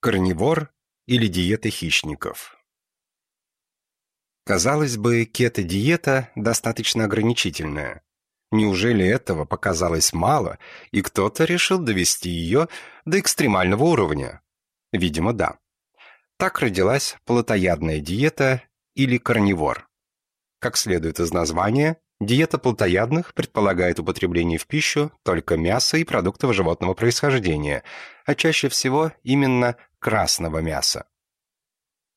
Карнивор или диета хищников. Казалось бы, кето-диета достаточно ограничительная. Неужели этого показалось мало, и кто-то решил довести ее до экстремального уровня? Видимо, да. Так родилась плотоядная диета или карнивор. Как следует из названия, Диета плотоядных предполагает употребление в пищу только мяса и продуктов животного происхождения, а чаще всего именно красного мяса.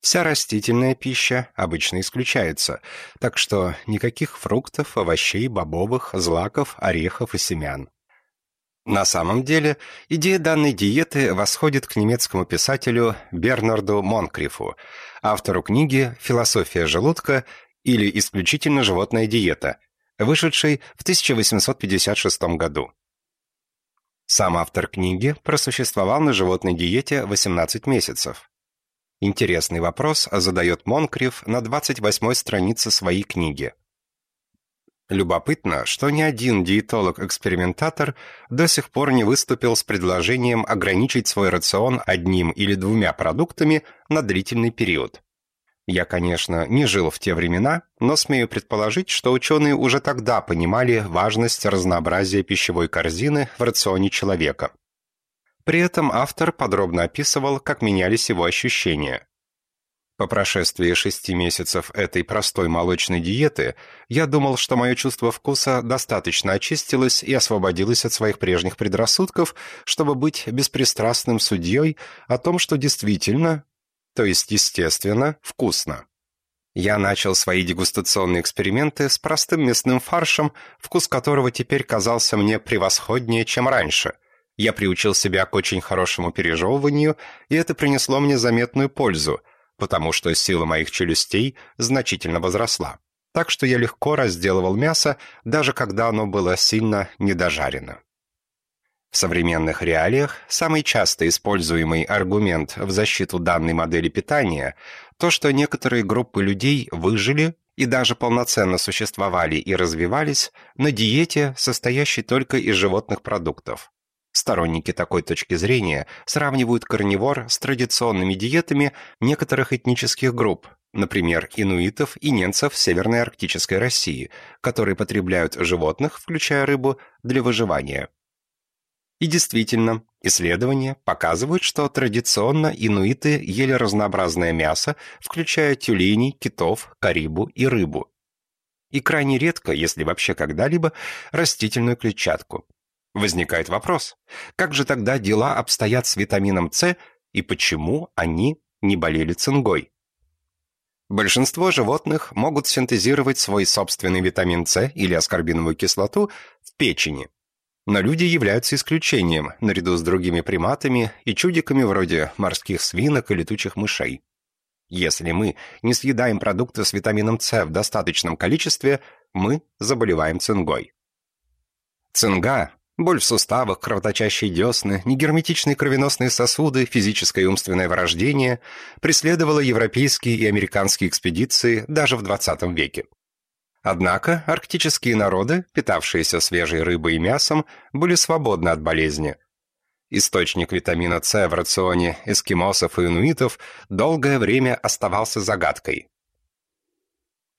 Вся растительная пища обычно исключается, так что никаких фруктов, овощей, бобовых, злаков, орехов и семян. На самом деле, идея данной диеты восходит к немецкому писателю Бернарду Монкрифу, автору книги «Философия желудка» или «Исключительно животная диета», вышедшей в 1856 году. Сам автор книги просуществовал на животной диете 18 месяцев. Интересный вопрос задает Монкриф на 28-й странице своей книги. Любопытно, что ни один диетолог-экспериментатор до сих пор не выступил с предложением ограничить свой рацион одним или двумя продуктами на длительный период. Я, конечно, не жил в те времена, но смею предположить, что ученые уже тогда понимали важность разнообразия пищевой корзины в рационе человека. При этом автор подробно описывал, как менялись его ощущения. По прошествии шести месяцев этой простой молочной диеты я думал, что мое чувство вкуса достаточно очистилось и освободилось от своих прежних предрассудков, чтобы быть беспристрастным судьей о том, что действительно то есть, естественно, вкусно. Я начал свои дегустационные эксперименты с простым мясным фаршем, вкус которого теперь казался мне превосходнее, чем раньше. Я приучил себя к очень хорошему пережевыванию, и это принесло мне заметную пользу, потому что сила моих челюстей значительно возросла. Так что я легко разделывал мясо, даже когда оно было сильно недожарено. В современных реалиях самый часто используемый аргумент в защиту данной модели питания – то, что некоторые группы людей выжили и даже полноценно существовали и развивались на диете, состоящей только из животных продуктов. Сторонники такой точки зрения сравнивают карнивор с традиционными диетами некоторых этнических групп, например, инуитов и ненцев Северной Арктической России, которые потребляют животных, включая рыбу, для выживания. И действительно, исследования показывают, что традиционно инуиты ели разнообразное мясо, включая тюленей, китов, карибу и рыбу. И крайне редко, если вообще когда-либо, растительную клетчатку. Возникает вопрос, как же тогда дела обстоят с витамином С и почему они не болели цингой? Большинство животных могут синтезировать свой собственный витамин С или аскорбиновую кислоту в печени, но люди являются исключением, наряду с другими приматами и чудиками вроде морских свинок и летучих мышей. Если мы не съедаем продукты с витамином С в достаточном количестве, мы заболеваем цингой. Цинга – боль в суставах, кровоточащие десны, негерметичные кровеносные сосуды, физическое и умственное вырождение – преследовала европейские и американские экспедиции даже в 20 веке. Однако арктические народы, питавшиеся свежей рыбой и мясом, были свободны от болезни. Источник витамина С в рационе эскимосов и инуитов долгое время оставался загадкой.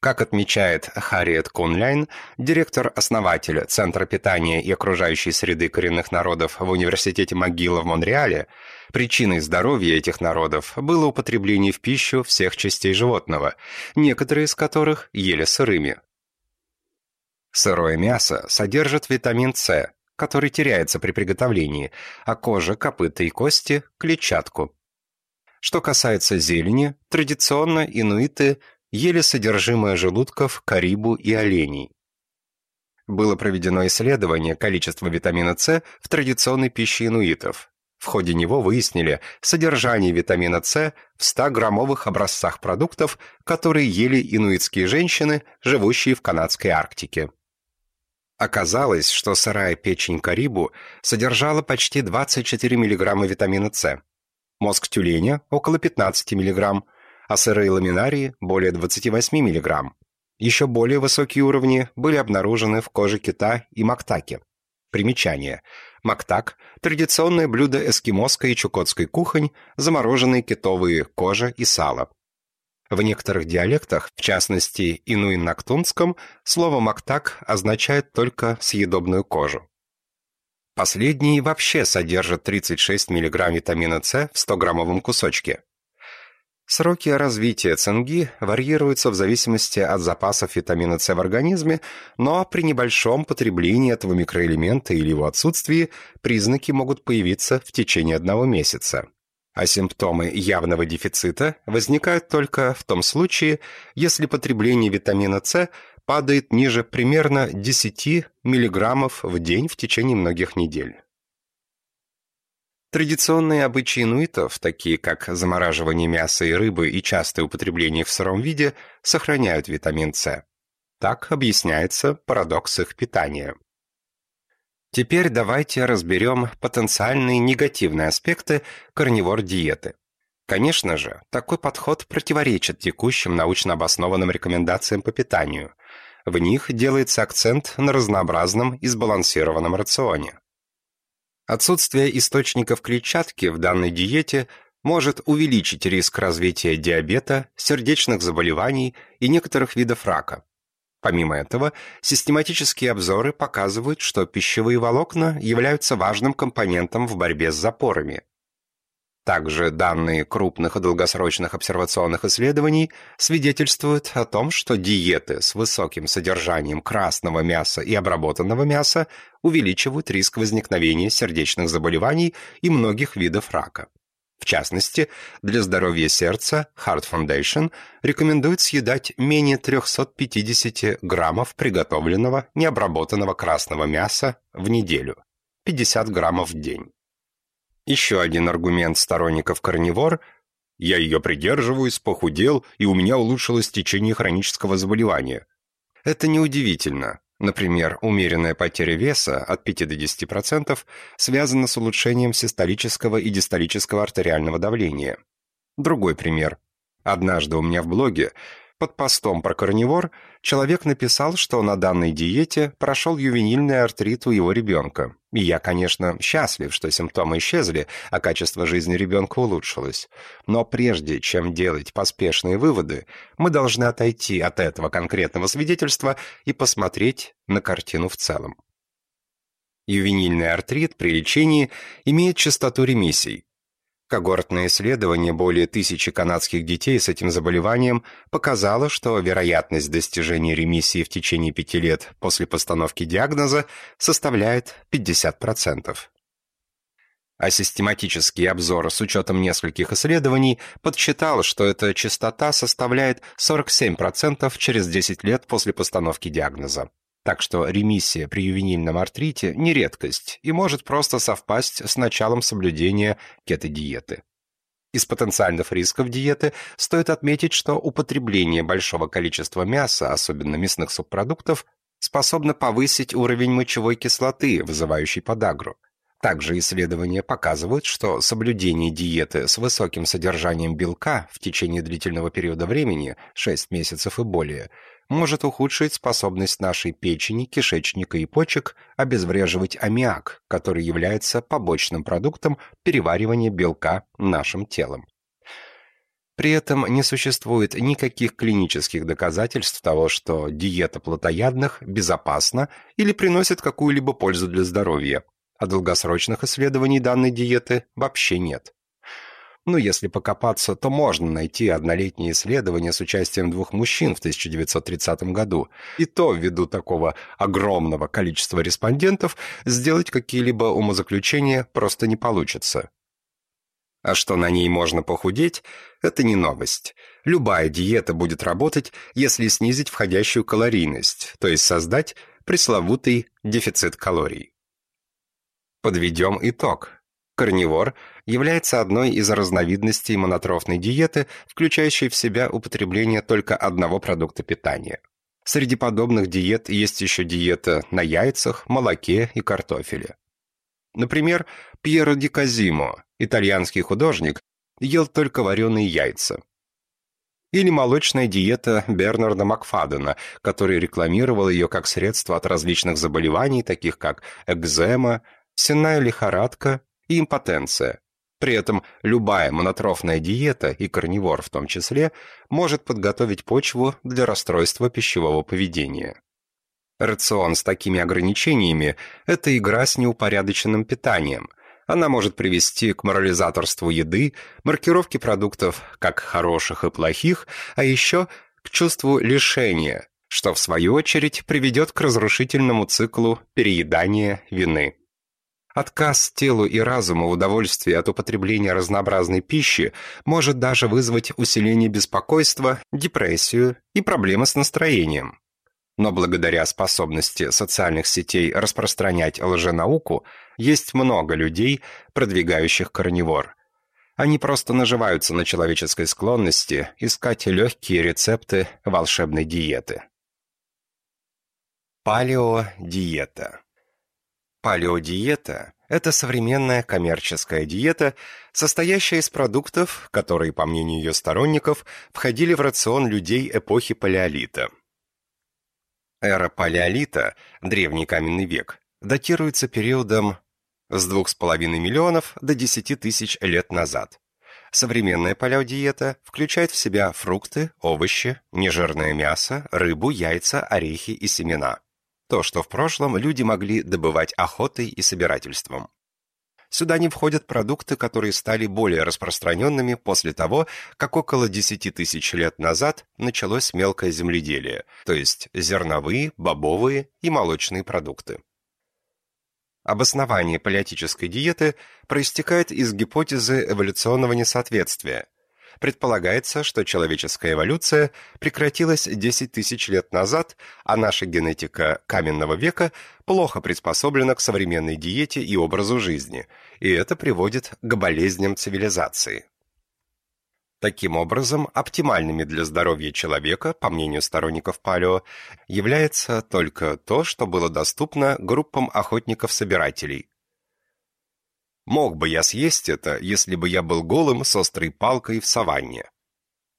Как отмечает Харриет Кунляйн, директор-основатель Центра питания и окружающей среды коренных народов в Университете Могила в Монреале, причиной здоровья этих народов было употребление в пищу всех частей животного, некоторые из которых ели сырыми. Сырое мясо содержит витамин С, который теряется при приготовлении, а кожа, копыта и кости – клетчатку. Что касается зелени, традиционно инуиты ели содержимое желудков карибу и оленей. Было проведено исследование количества витамина С в традиционной пище инуитов. В ходе него выяснили содержание витамина С в 100-граммовых образцах продуктов, которые ели инуитские женщины, живущие в канадской Арктике. Оказалось, что сырая печень карибу содержала почти 24 мг витамина С, мозг тюленя – около 15 мг, а сырые ламинарии – более 28 мг. Еще более высокие уровни были обнаружены в коже кита и мактаке. Примечание. Мактак – традиционное блюдо эскимосской и чукотской кухонь, замороженные китовые кожа и сало. В некоторых диалектах, в частности инуин-нактунском, слово «мактак» означает только съедобную кожу. Последний вообще содержит 36 мг витамина С в 100-граммовом кусочке. Сроки развития цинги варьируются в зависимости от запасов витамина С в организме, но при небольшом потреблении этого микроэлемента или его отсутствии признаки могут появиться в течение одного месяца. А симптомы явного дефицита возникают только в том случае, если потребление витамина С падает ниже примерно 10 мг в день в течение многих недель. Традиционные обычаи инуитов, такие как замораживание мяса и рыбы и частое употребление в сыром виде, сохраняют витамин С. Так объясняется парадокс их питания. Теперь давайте разберем потенциальные негативные аспекты карнивор-диеты. Конечно же, такой подход противоречит текущим научно обоснованным рекомендациям по питанию. В них делается акцент на разнообразном и сбалансированном рационе. Отсутствие источников клетчатки в данной диете может увеличить риск развития диабета, сердечных заболеваний и некоторых видов рака. Помимо этого, систематические обзоры показывают, что пищевые волокна являются важным компонентом в борьбе с запорами. Также данные крупных и долгосрочных обсервационных исследований свидетельствуют о том, что диеты с высоким содержанием красного мяса и обработанного мяса увеличивают риск возникновения сердечных заболеваний и многих видов рака. В частности, для здоровья сердца Heart Foundation рекомендует съедать менее 350 граммов приготовленного необработанного красного мяса в неделю, 50 граммов в день. Еще один аргумент сторонников карнивор – я ее придерживаюсь, похудел, и у меня улучшилось течение хронического заболевания. Это неудивительно. Например, умеренная потеря веса от 5 до 10% связана с улучшением систолического и дистолического артериального давления. Другой пример. Однажды у меня в блоге под постом про карнивор человек написал, что на данной диете прошел ювенильный артрит у его ребенка. Я, конечно, счастлив, что симптомы исчезли, а качество жизни ребенка улучшилось. Но прежде чем делать поспешные выводы, мы должны отойти от этого конкретного свидетельства и посмотреть на картину в целом. Ювенильный артрит при лечении имеет частоту ремиссий, Когортное исследование более тысячи канадских детей с этим заболеванием показало, что вероятность достижения ремиссии в течение пяти лет после постановки диагноза составляет 50%. А систематический обзор с учетом нескольких исследований подсчитал, что эта частота составляет 47% через 10 лет после постановки диагноза. Так что ремиссия при ювенильном артрите не редкость и может просто совпасть с началом соблюдения кето-диеты. Из потенциальных рисков диеты стоит отметить, что употребление большого количества мяса, особенно мясных субпродуктов, способно повысить уровень мочевой кислоты, вызывающей подагру. Также исследования показывают, что соблюдение диеты с высоким содержанием белка в течение длительного периода времени, 6 месяцев и более, может ухудшить способность нашей печени, кишечника и почек обезвреживать аммиак, который является побочным продуктом переваривания белка нашим телом. При этом не существует никаких клинических доказательств того, что диета плотоядных безопасна или приносит какую-либо пользу для здоровья, а долгосрочных исследований данной диеты вообще нет. Но если покопаться, то можно найти однолетние исследования с участием двух мужчин в 1930 году. И то, ввиду такого огромного количества респондентов, сделать какие-либо умозаключения просто не получится. А что на ней можно похудеть, это не новость. Любая диета будет работать, если снизить входящую калорийность, то есть создать пресловутый дефицит калорий. Подведем итог. Карнивор является одной из разновидностей монотрофной диеты, включающей в себя употребление только одного продукта питания. Среди подобных диет есть еще диета на яйцах, молоке и картофеле. Например, Пьеро ди Казимо, итальянский художник, ел только вареные яйца. или молочная диета Бернарда Макфадена, который рекламировал ее как средство от различных заболеваний, таких как экзема, сенная лихорадка и импотенция. При этом любая монотрофная диета, и карнивор в том числе, может подготовить почву для расстройства пищевого поведения. Рацион с такими ограничениями – это игра с неупорядоченным питанием. Она может привести к морализаторству еды, маркировке продуктов как хороших и плохих, а еще к чувству лишения, что в свою очередь приведет к разрушительному циклу переедания вины. Отказ телу и разуму в удовольствии от употребления разнообразной пищи может даже вызвать усиление беспокойства, депрессию и проблемы с настроением. Но благодаря способности социальных сетей распространять лженауку, есть много людей, продвигающих карнивор. Они просто наживаются на человеческой склонности искать легкие рецепты волшебной диеты. Палеодиета Палеодиета – это современная коммерческая диета, состоящая из продуктов, которые, по мнению ее сторонников, входили в рацион людей эпохи Палеолита. Эра Палеолита, древний каменный век, датируется периодом с 2,5 миллионов до 10 тысяч лет назад. Современная палеодиета включает в себя фрукты, овощи, нежирное мясо, рыбу, яйца, орехи и семена – то, что в прошлом люди могли добывать охотой и собирательством. Сюда не входят продукты, которые стали более распространенными после того, как около 10 тысяч лет назад началось мелкое земледелие, то есть зерновые, бобовые и молочные продукты. Обоснование палеотической диеты проистекает из гипотезы эволюционного несоответствия, Предполагается, что человеческая эволюция прекратилась 10 тысяч лет назад, а наша генетика каменного века плохо приспособлена к современной диете и образу жизни, и это приводит к болезням цивилизации. Таким образом, оптимальными для здоровья человека, по мнению сторонников палео, является только то, что было доступно группам охотников-собирателей, Мог бы я съесть это, если бы я был голым с острой палкой в саванне.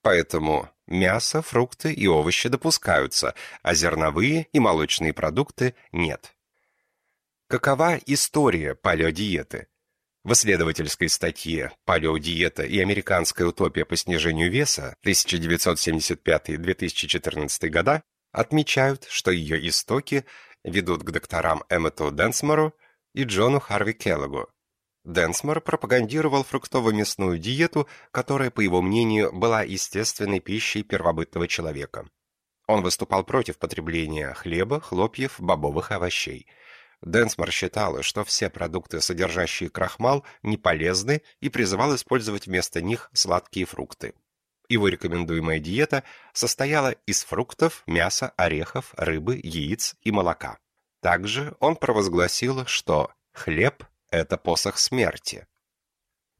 Поэтому мясо, фрукты и овощи допускаются, а зерновые и молочные продукты нет. Какова история палеодиеты? В исследовательской статье «Палеодиета и американская утопия по снижению веса» 1975-2014 года отмечают, что ее истоки ведут к докторам Эммету Денсмору и Джону Харви Келлогу, Денсмор пропагандировал фруктово-мясную диету, которая, по его мнению, была естественной пищей первобытного человека. Он выступал против потребления хлеба, хлопьев, бобовых овощей. Денсмор считал, что все продукты, содержащие крахмал, не полезны и призывал использовать вместо них сладкие фрукты. Его рекомендуемая диета состояла из фруктов, мяса, орехов, рыбы, яиц и молока. Также он провозгласил, что хлеб это посох смерти.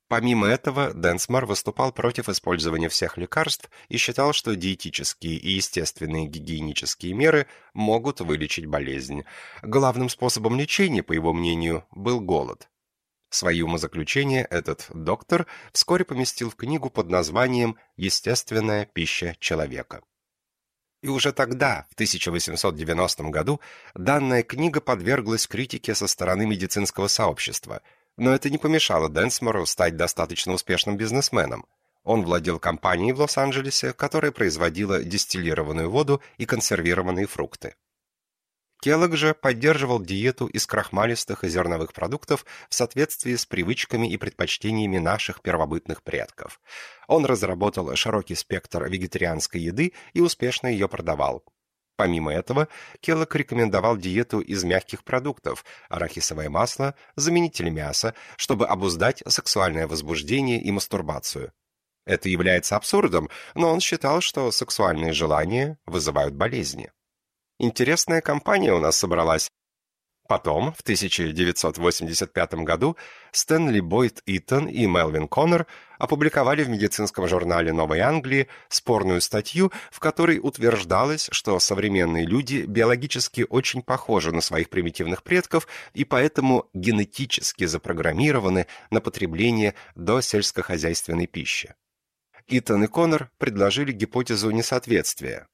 Помимо этого, Денсмар выступал против использования всех лекарств и считал, что диетические и естественные гигиенические меры могут вылечить болезнь. Главным способом лечения, по его мнению, был голод. Свои умозаключения этот доктор вскоре поместил в книгу под названием «Естественная пища человека». И уже тогда, в 1890 году, данная книга подверглась критике со стороны медицинского сообщества, но это не помешало Денсмору стать достаточно успешным бизнесменом. Он владел компанией в Лос-Анджелесе, которая производила дистиллированную воду и консервированные фрукты. Келлог же поддерживал диету из крахмалистых и зерновых продуктов в соответствии с привычками и предпочтениями наших первобытных предков. Он разработал широкий спектр вегетарианской еды и успешно ее продавал. Помимо этого, Келлог рекомендовал диету из мягких продуктов, арахисовое масло, заменители мяса, чтобы обуздать сексуальное возбуждение и мастурбацию. Это является абсурдом, но он считал, что сексуальные желания вызывают болезни. Интересная компания у нас собралась. Потом, в 1985 году, Стэнли Бойд Итон и Мелвин Коннор опубликовали в медицинском журнале Новой Англии спорную статью, в которой утверждалось, что современные люди биологически очень похожи на своих примитивных предков и поэтому генетически запрограммированы на потребление до сельскохозяйственной пищи. Итан и Коннор предложили гипотезу несоответствия,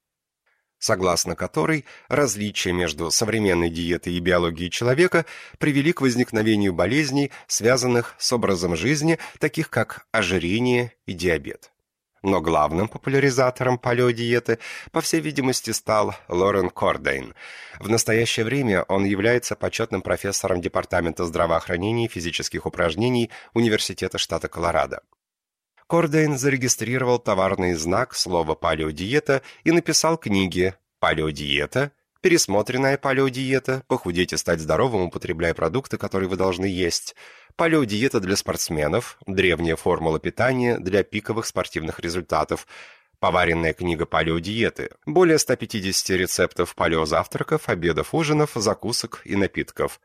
согласно которой различия между современной диетой и биологией человека привели к возникновению болезней, связанных с образом жизни, таких как ожирение и диабет. Но главным популяризатором палеодиеты, по всей видимости, стал Лорен Кордейн. В настоящее время он является почетным профессором Департамента здравоохранения и физических упражнений Университета штата Колорадо. Кордейн зарегистрировал товарный знак слова «палеодиета» и написал книги «Палеодиета», «Пересмотренная палеодиета», «Похудеть и стать здоровым, употребляя продукты, которые вы должны есть», Палеодиета для спортсменов, древняя формула питания для пиковых спортивных результатов, поваренная книга палеодиеты, более 150 рецептов палеозавтраков, обедов, ужинов, закусок и напитков.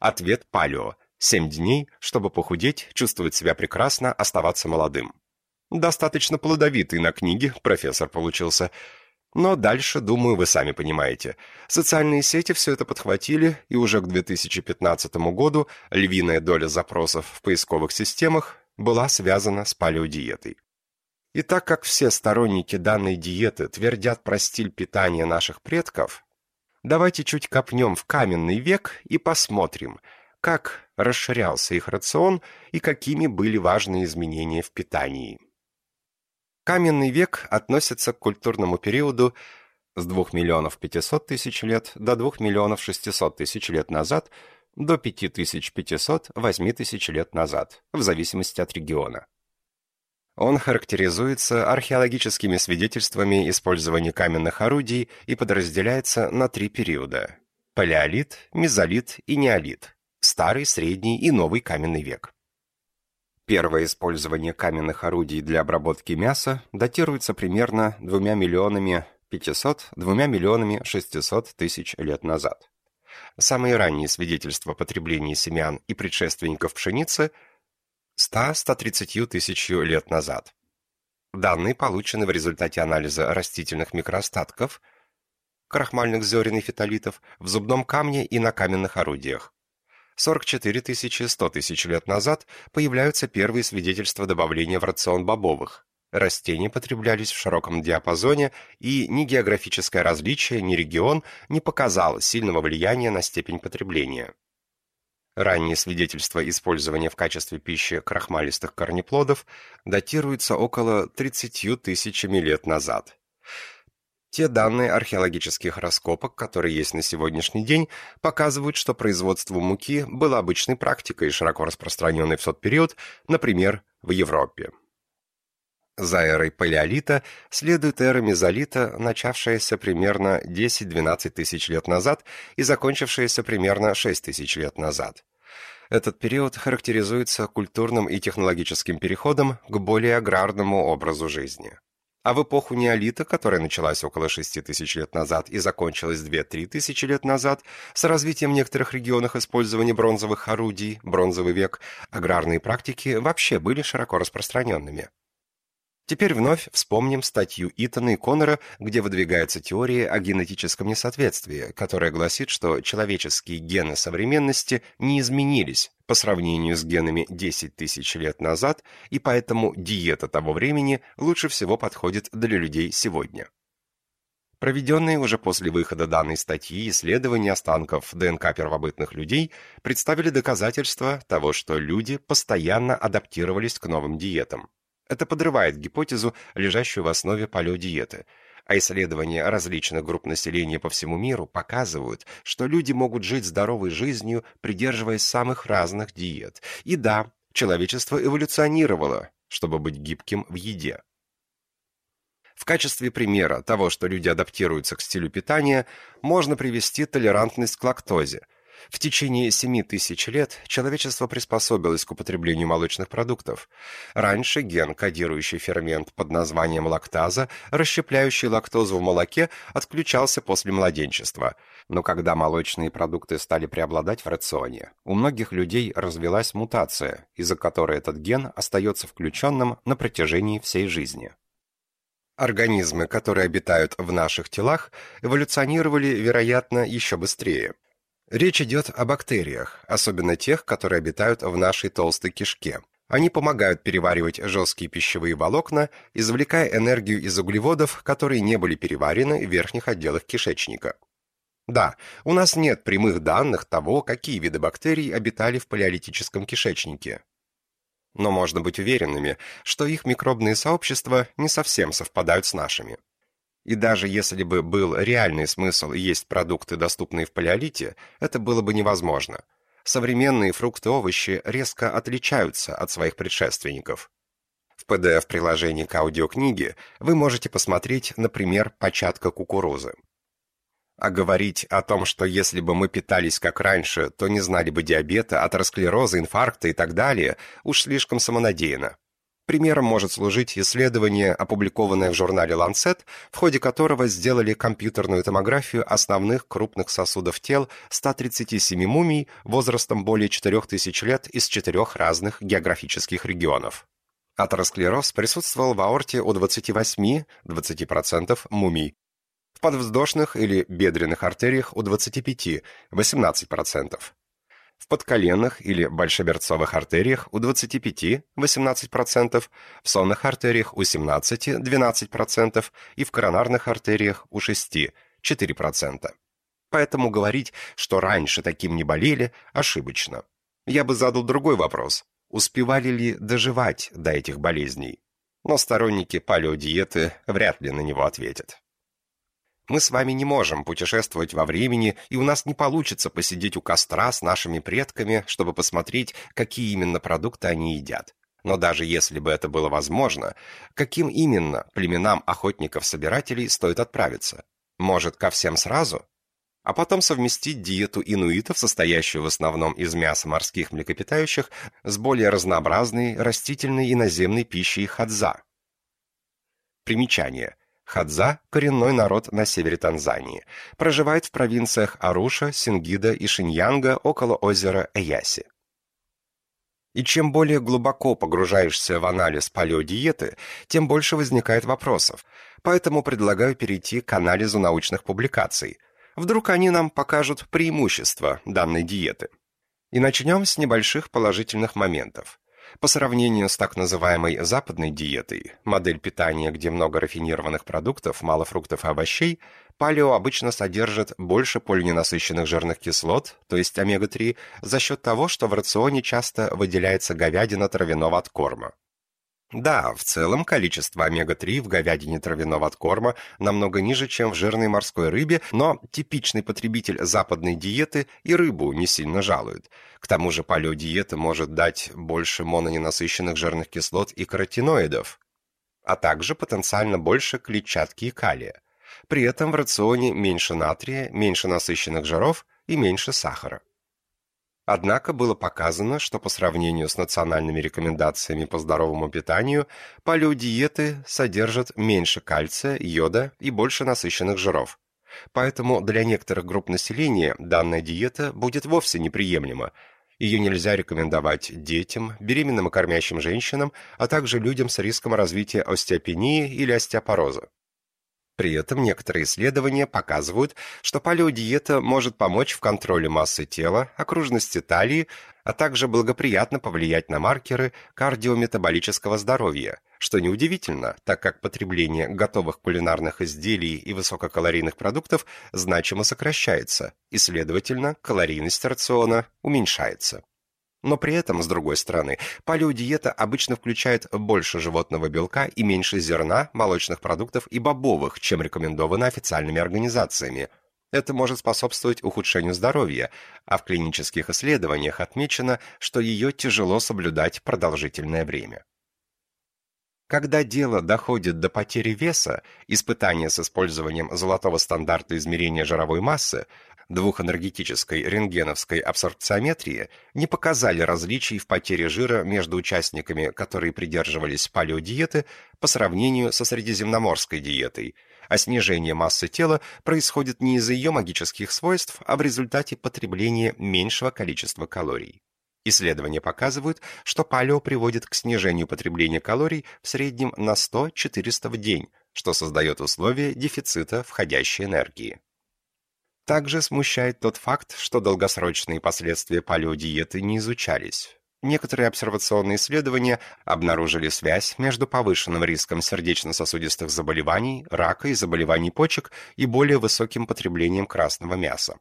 Ответ палео. 7 дней, чтобы похудеть, чувствовать себя прекрасно, оставаться молодым. Достаточно плодовитый на книге профессор получился – но дальше, думаю, вы сами понимаете. Социальные сети все это подхватили, и уже к 2015 году львиная доля запросов в поисковых системах была связана с палеодиетой. И так как все сторонники данной диеты твердят про стиль питания наших предков, давайте чуть копнем в каменный век и посмотрим, как расширялся их рацион и какими были важные изменения в питании. Каменный век относится к культурному периоду с 2 миллионов 500 тысяч лет до 2 миллионов 600 тысяч лет назад до 5500-8 тысяч лет назад, в зависимости от региона. Он характеризуется археологическими свидетельствами использования каменных орудий и подразделяется на три периода – палеолит, мезолит и неолит, старый, средний и новый каменный век. Первое использование каменных орудий для обработки мяса датируется примерно 2 миллионами 500-2 миллионами 600 тысяч лет назад. Самые ранние свидетельства потребления семян и предшественников пшеницы – 100-130 тысяч лет назад. Данные получены в результате анализа растительных микроостатков, крахмальных зерен и фитолитов в зубном камне и на каменных орудиях. 44 тысячи 100 тысяч лет назад появляются первые свидетельства добавления в рацион бобовых. Растения потреблялись в широком диапазоне, и ни географическое различие, ни регион не показало сильного влияния на степень потребления. Ранние свидетельства использования в качестве пищи крахмалистых корнеплодов датируются около 30 тысячами лет назад. Те данные археологических раскопок, которые есть на сегодняшний день, показывают, что производство муки было обычной практикой, широко распространенной в тот период, например, в Европе. За эрой палеолита следует эра мезолита, начавшаяся примерно 10-12 тысяч лет назад и закончившаяся примерно 6 тысяч лет назад. Этот период характеризуется культурным и технологическим переходом к более аграрному образу жизни. А в эпоху неолита, которая началась около 6 тысяч лет назад и закончилась 2-3 тысячи лет назад, с развитием некоторых регионах использования бронзовых орудий, бронзовый век, аграрные практики вообще были широко распространенными. Теперь вновь вспомним статью Итана и Коннора, где выдвигается теория о генетическом несоответствии, которая гласит, что человеческие гены современности не изменились по сравнению с генами 10 тысяч лет назад, и поэтому диета того времени лучше всего подходит для людей сегодня. Проведенные уже после выхода данной статьи исследования останков ДНК первобытных людей представили доказательства того, что люди постоянно адаптировались к новым диетам. Это подрывает гипотезу, лежащую в основе палеодиеты. А исследования различных групп населения по всему миру показывают, что люди могут жить здоровой жизнью, придерживаясь самых разных диет. И да, человечество эволюционировало, чтобы быть гибким в еде. В качестве примера того, что люди адаптируются к стилю питания, можно привести толерантность к лактозе – в течение 7 тысяч лет человечество приспособилось к употреблению молочных продуктов. Раньше ген, кодирующий фермент под названием лактаза, расщепляющий лактозу в молоке, отключался после младенчества. Но когда молочные продукты стали преобладать в рационе, у многих людей развилась мутация, из-за которой этот ген остается включенным на протяжении всей жизни. Организмы, которые обитают в наших телах, эволюционировали, вероятно, еще быстрее. Речь идет о бактериях, особенно тех, которые обитают в нашей толстой кишке. Они помогают переваривать жесткие пищевые волокна, извлекая энергию из углеводов, которые не были переварены в верхних отделах кишечника. Да, у нас нет прямых данных того, какие виды бактерий обитали в палеолитическом кишечнике. Но можно быть уверенными, что их микробные сообщества не совсем совпадают с нашими. И даже если бы был реальный смысл есть продукты, доступные в палеолите, это было бы невозможно. Современные фрукты и овощи резко отличаются от своих предшественников. В PDF-приложении к аудиокниге вы можете посмотреть, например, початка кукурузы. А говорить о том, что если бы мы питались как раньше, то не знали бы диабета, атеросклероза, инфаркта и так далее, уж слишком самонадеянно. Примером может служить исследование, опубликованное в журнале Lancet, в ходе которого сделали компьютерную томографию основных крупных сосудов тел 137 мумий возрастом более 4000 лет из четырех разных географических регионов. Атеросклероз присутствовал в аорте у 28-20% мумий, в подвздошных или бедренных артериях у 25, 18%. В подколенных или большеберцовых артериях у 25, 18%, в сонных артериях у 17, 12% и в коронарных артериях у 6, 4%. Поэтому говорить, что раньше таким не болели, ошибочно. Я бы задал другой вопрос. Успевали ли доживать до этих болезней? Но сторонники палеодиеты вряд ли на него ответят. Мы с вами не можем путешествовать во времени, и у нас не получится посидеть у костра с нашими предками, чтобы посмотреть, какие именно продукты они едят. Но даже если бы это было возможно, каким именно племенам охотников-собирателей стоит отправиться? Может, ко всем сразу? А потом совместить диету инуитов, состоящую в основном из мяса морских млекопитающих, с более разнообразной растительной и наземной пищей хадза. Примечание – Хадза – коренной народ на севере Танзании. Проживает в провинциях Аруша, Сингида и Шиньянга около озера Эяси. И чем более глубоко погружаешься в анализ палеодиеты, тем больше возникает вопросов. Поэтому предлагаю перейти к анализу научных публикаций. Вдруг они нам покажут преимущества данной диеты. И начнем с небольших положительных моментов. По сравнению с так называемой западной диетой, модель питания, где много рафинированных продуктов, мало фруктов и овощей, палео обычно содержит больше полиненасыщенных жирных кислот, то есть омега-3, за счет того, что в рационе часто выделяется говядина травяного откорма. Да, в целом количество омега-3 в говядине травяного откорма намного ниже, чем в жирной морской рыбе, но типичный потребитель западной диеты и рыбу не сильно жалует. К тому же палеодиета может дать больше мононенасыщенных жирных кислот и каротиноидов, а также потенциально больше клетчатки и калия. При этом в рационе меньше натрия, меньше насыщенных жиров и меньше сахара. Однако было показано, что по сравнению с национальными рекомендациями по здоровому питанию, палеодиеты содержат меньше кальция, йода и больше насыщенных жиров. Поэтому для некоторых групп населения данная диета будет вовсе неприемлема. Ее нельзя рекомендовать детям, беременным и кормящим женщинам, а также людям с риском развития остеопении или остеопороза. При этом некоторые исследования показывают, что палеодиета может помочь в контроле массы тела, окружности талии, а также благоприятно повлиять на маркеры кардиометаболического здоровья, что неудивительно, так как потребление готовых кулинарных изделий и высококалорийных продуктов значимо сокращается, и, следовательно, калорийность рациона уменьшается. Но при этом, с другой стороны, палеодиета обычно включает больше животного белка и меньше зерна, молочных продуктов и бобовых, чем рекомендовано официальными организациями. Это может способствовать ухудшению здоровья, а в клинических исследованиях отмечено, что ее тяжело соблюдать продолжительное время. Когда дело доходит до потери веса, испытания с использованием золотого стандарта измерения жировой массы двухэнергетической рентгеновской абсорбциометрии не показали различий в потере жира между участниками, которые придерживались палеодиеты, по сравнению со средиземноморской диетой, а снижение массы тела происходит не из-за ее магических свойств, а в результате потребления меньшего количества калорий. Исследования показывают, что палео приводит к снижению потребления калорий в среднем на 100-400 в день, что создает условия дефицита входящей энергии. Также смущает тот факт, что долгосрочные последствия палеодиеты не изучались. некоторые обсервационные исследования обнаружили связь между повышенным риском сердечно-сосудистых заболеваний, рака и заболеваний почек и более высоким потреблением красного мяса.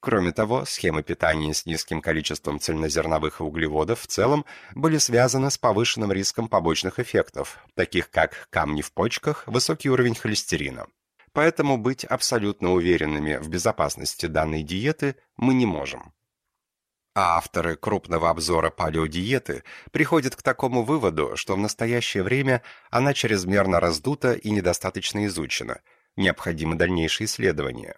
Кроме того, схемы питания с низким количеством цельнозерновых углеводов в целом были связаны с повышенным риском побочных эффектов, таких как камни в почках, высокий уровень холестерина. Поэтому быть абсолютно уверенными в безопасности данной диеты мы не можем. А авторы крупного обзора палеодиеты приходят к такому выводу, что в настоящее время она чрезмерно раздута и недостаточно изучена. Необходимы дальнейшие исследования.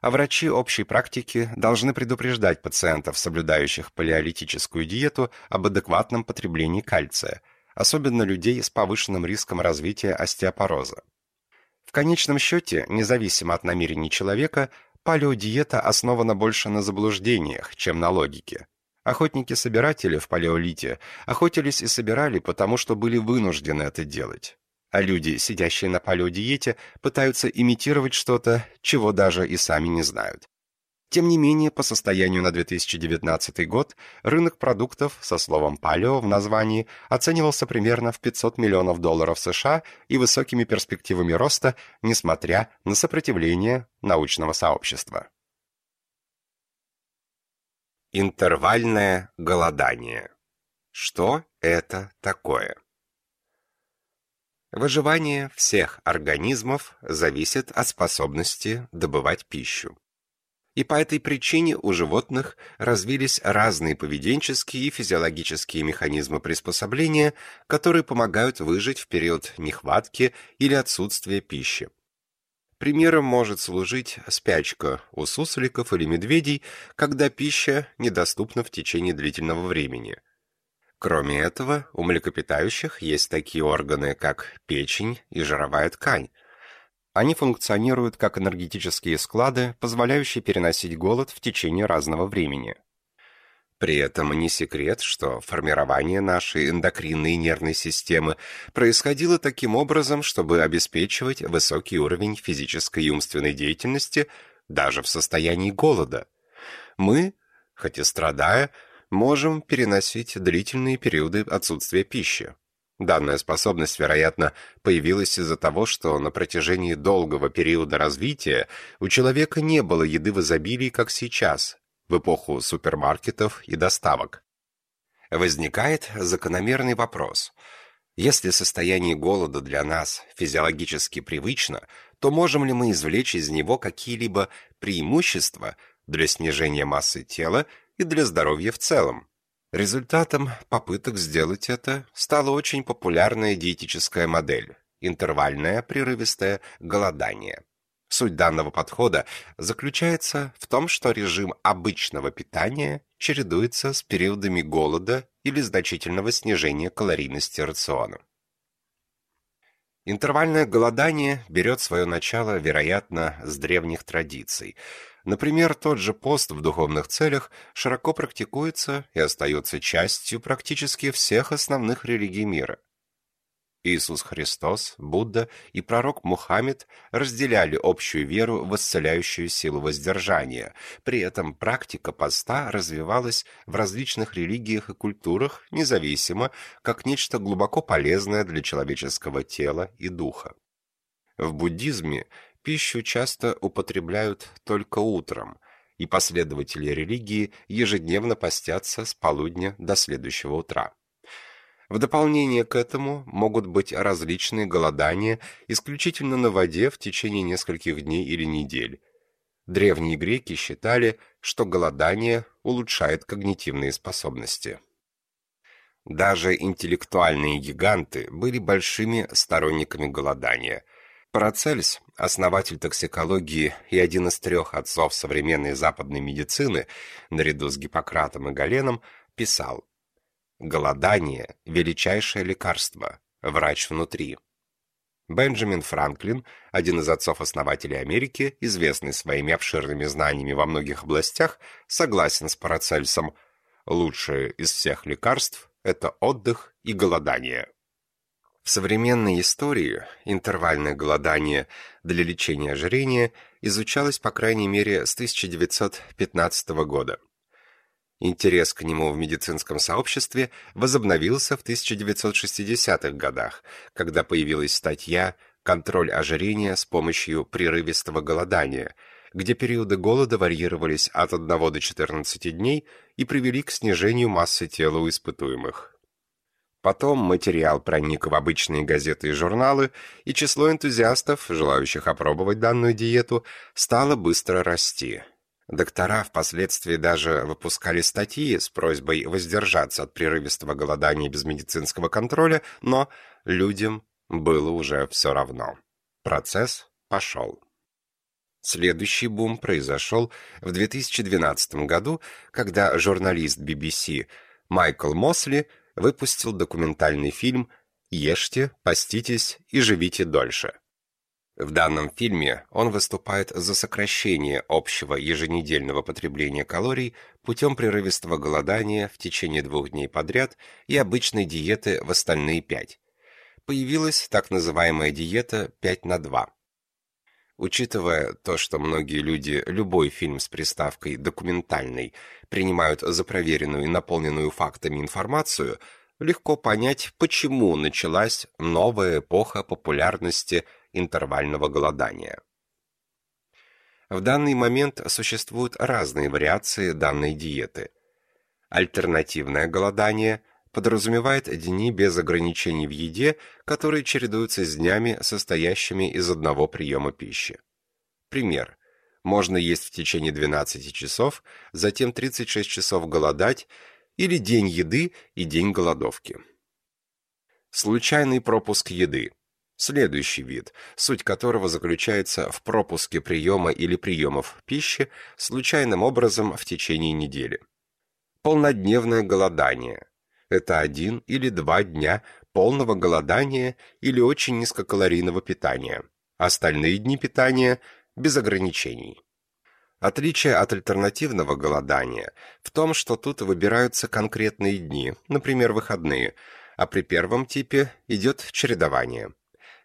А врачи общей практики должны предупреждать пациентов, соблюдающих палеолитическую диету, об адекватном потреблении кальция, особенно людей с повышенным риском развития остеопороза. В конечном счете, независимо от намерений человека, палеодиета основана больше на заблуждениях, чем на логике. Охотники-собиратели в палеолите охотились и собирали, потому что были вынуждены это делать. А люди, сидящие на палеодиете, пытаются имитировать что-то, чего даже и сами не знают. Тем не менее, по состоянию на 2019 год рынок продуктов со словом «палео» в названии оценивался примерно в 500 миллионов долларов США и высокими перспективами роста, несмотря на сопротивление научного сообщества. Интервальное голодание. Что это такое? Выживание всех организмов зависит от способности добывать пищу и по этой причине у животных развились разные поведенческие и физиологические механизмы приспособления, которые помогают выжить в период нехватки или отсутствия пищи. Примером может служить спячка у сусликов или медведей, когда пища недоступна в течение длительного времени. Кроме этого, у млекопитающих есть такие органы, как печень и жировая ткань, они функционируют как энергетические склады, позволяющие переносить голод в течение разного времени. При этом не секрет, что формирование нашей эндокринной нервной системы происходило таким образом, чтобы обеспечивать высокий уровень физической и умственной деятельности даже в состоянии голода. Мы, хоть и страдая, можем переносить длительные периоды отсутствия пищи. Данная способность, вероятно, появилась из-за того, что на протяжении долгого периода развития у человека не было еды в изобилии, как сейчас, в эпоху супермаркетов и доставок. Возникает закономерный вопрос. Если состояние голода для нас физиологически привычно, то можем ли мы извлечь из него какие-либо преимущества для снижения массы тела и для здоровья в целом? Результатом попыток сделать это стала очень популярная диетическая модель – интервальное прерывистое голодание. Суть данного подхода заключается в том, что режим обычного питания чередуется с периодами голода или значительного снижения калорийности рациона. Интервальное голодание берет свое начало, вероятно, с древних традиций – Например, тот же пост в духовных целях широко практикуется и остается частью практически всех основных религий мира. Иисус Христос, Будда и пророк Мухаммед разделяли общую веру в исцеляющую силу воздержания. При этом практика поста развивалась в различных религиях и культурах независимо, как нечто глубоко полезное для человеческого тела и духа. В буддизме Пищу часто употребляют только утром, и последователи религии ежедневно постятся с полудня до следующего утра. В дополнение к этому могут быть различные голодания исключительно на воде в течение нескольких дней или недель. Древние греки считали, что голодание улучшает когнитивные способности. Даже интеллектуальные гиганты были большими сторонниками голодания – Парацельс, основатель токсикологии и один из трех отцов современной западной медицины, наряду с Гиппократом и Галеном, писал «Голодание – величайшее лекарство, врач внутри». Бенджамин Франклин, один из отцов-основателей Америки, известный своими обширными знаниями во многих областях, согласен с Парацельсом «Лучшее из всех лекарств – это отдых и голодание». Современной истории интервальное голодание для лечения ожирения изучалось по крайней мере с 1915 года. Интерес к нему в медицинском сообществе возобновился в 1960-х годах, когда появилась статья «Контроль ожирения с помощью прерывистого голодания», где периоды голода варьировались от 1 до 14 дней и привели к снижению массы тела у испытуемых. Потом материал проник в обычные газеты и журналы, и число энтузиастов, желающих опробовать данную диету, стало быстро расти. Доктора впоследствии даже выпускали статьи с просьбой воздержаться от прерывистого голодания без медицинского контроля, но людям было уже все равно. Процесс пошел. Следующий бум произошел в 2012 году, когда журналист BBC Майкл Мосли выпустил документальный фильм «Ешьте, поститесь и живите дольше». В данном фильме он выступает за сокращение общего еженедельного потребления калорий путем прерывистого голодания в течение двух дней подряд и обычной диеты в остальные пять. Появилась так называемая диета 5 на 2. Учитывая то, что многие люди любой фильм с приставкой «документальный» принимают за проверенную и наполненную фактами информацию, легко понять, почему началась новая эпоха популярности – интервального голодания. В данный момент существуют разные вариации данной диеты. Альтернативное голодание подразумевает дни без ограничений в еде, которые чередуются с днями, состоящими из одного приема пищи. Пример. Можно есть в течение 12 часов, затем 36 часов голодать, или день еды и день голодовки. Случайный пропуск еды. Следующий вид, суть которого заключается в пропуске приема или приемов пищи случайным образом в течение недели. Полнодневное голодание. Это один или два дня полного голодания или очень низкокалорийного питания. Остальные дни питания без ограничений. Отличие от альтернативного голодания в том, что тут выбираются конкретные дни, например, выходные, а при первом типе идет чередование.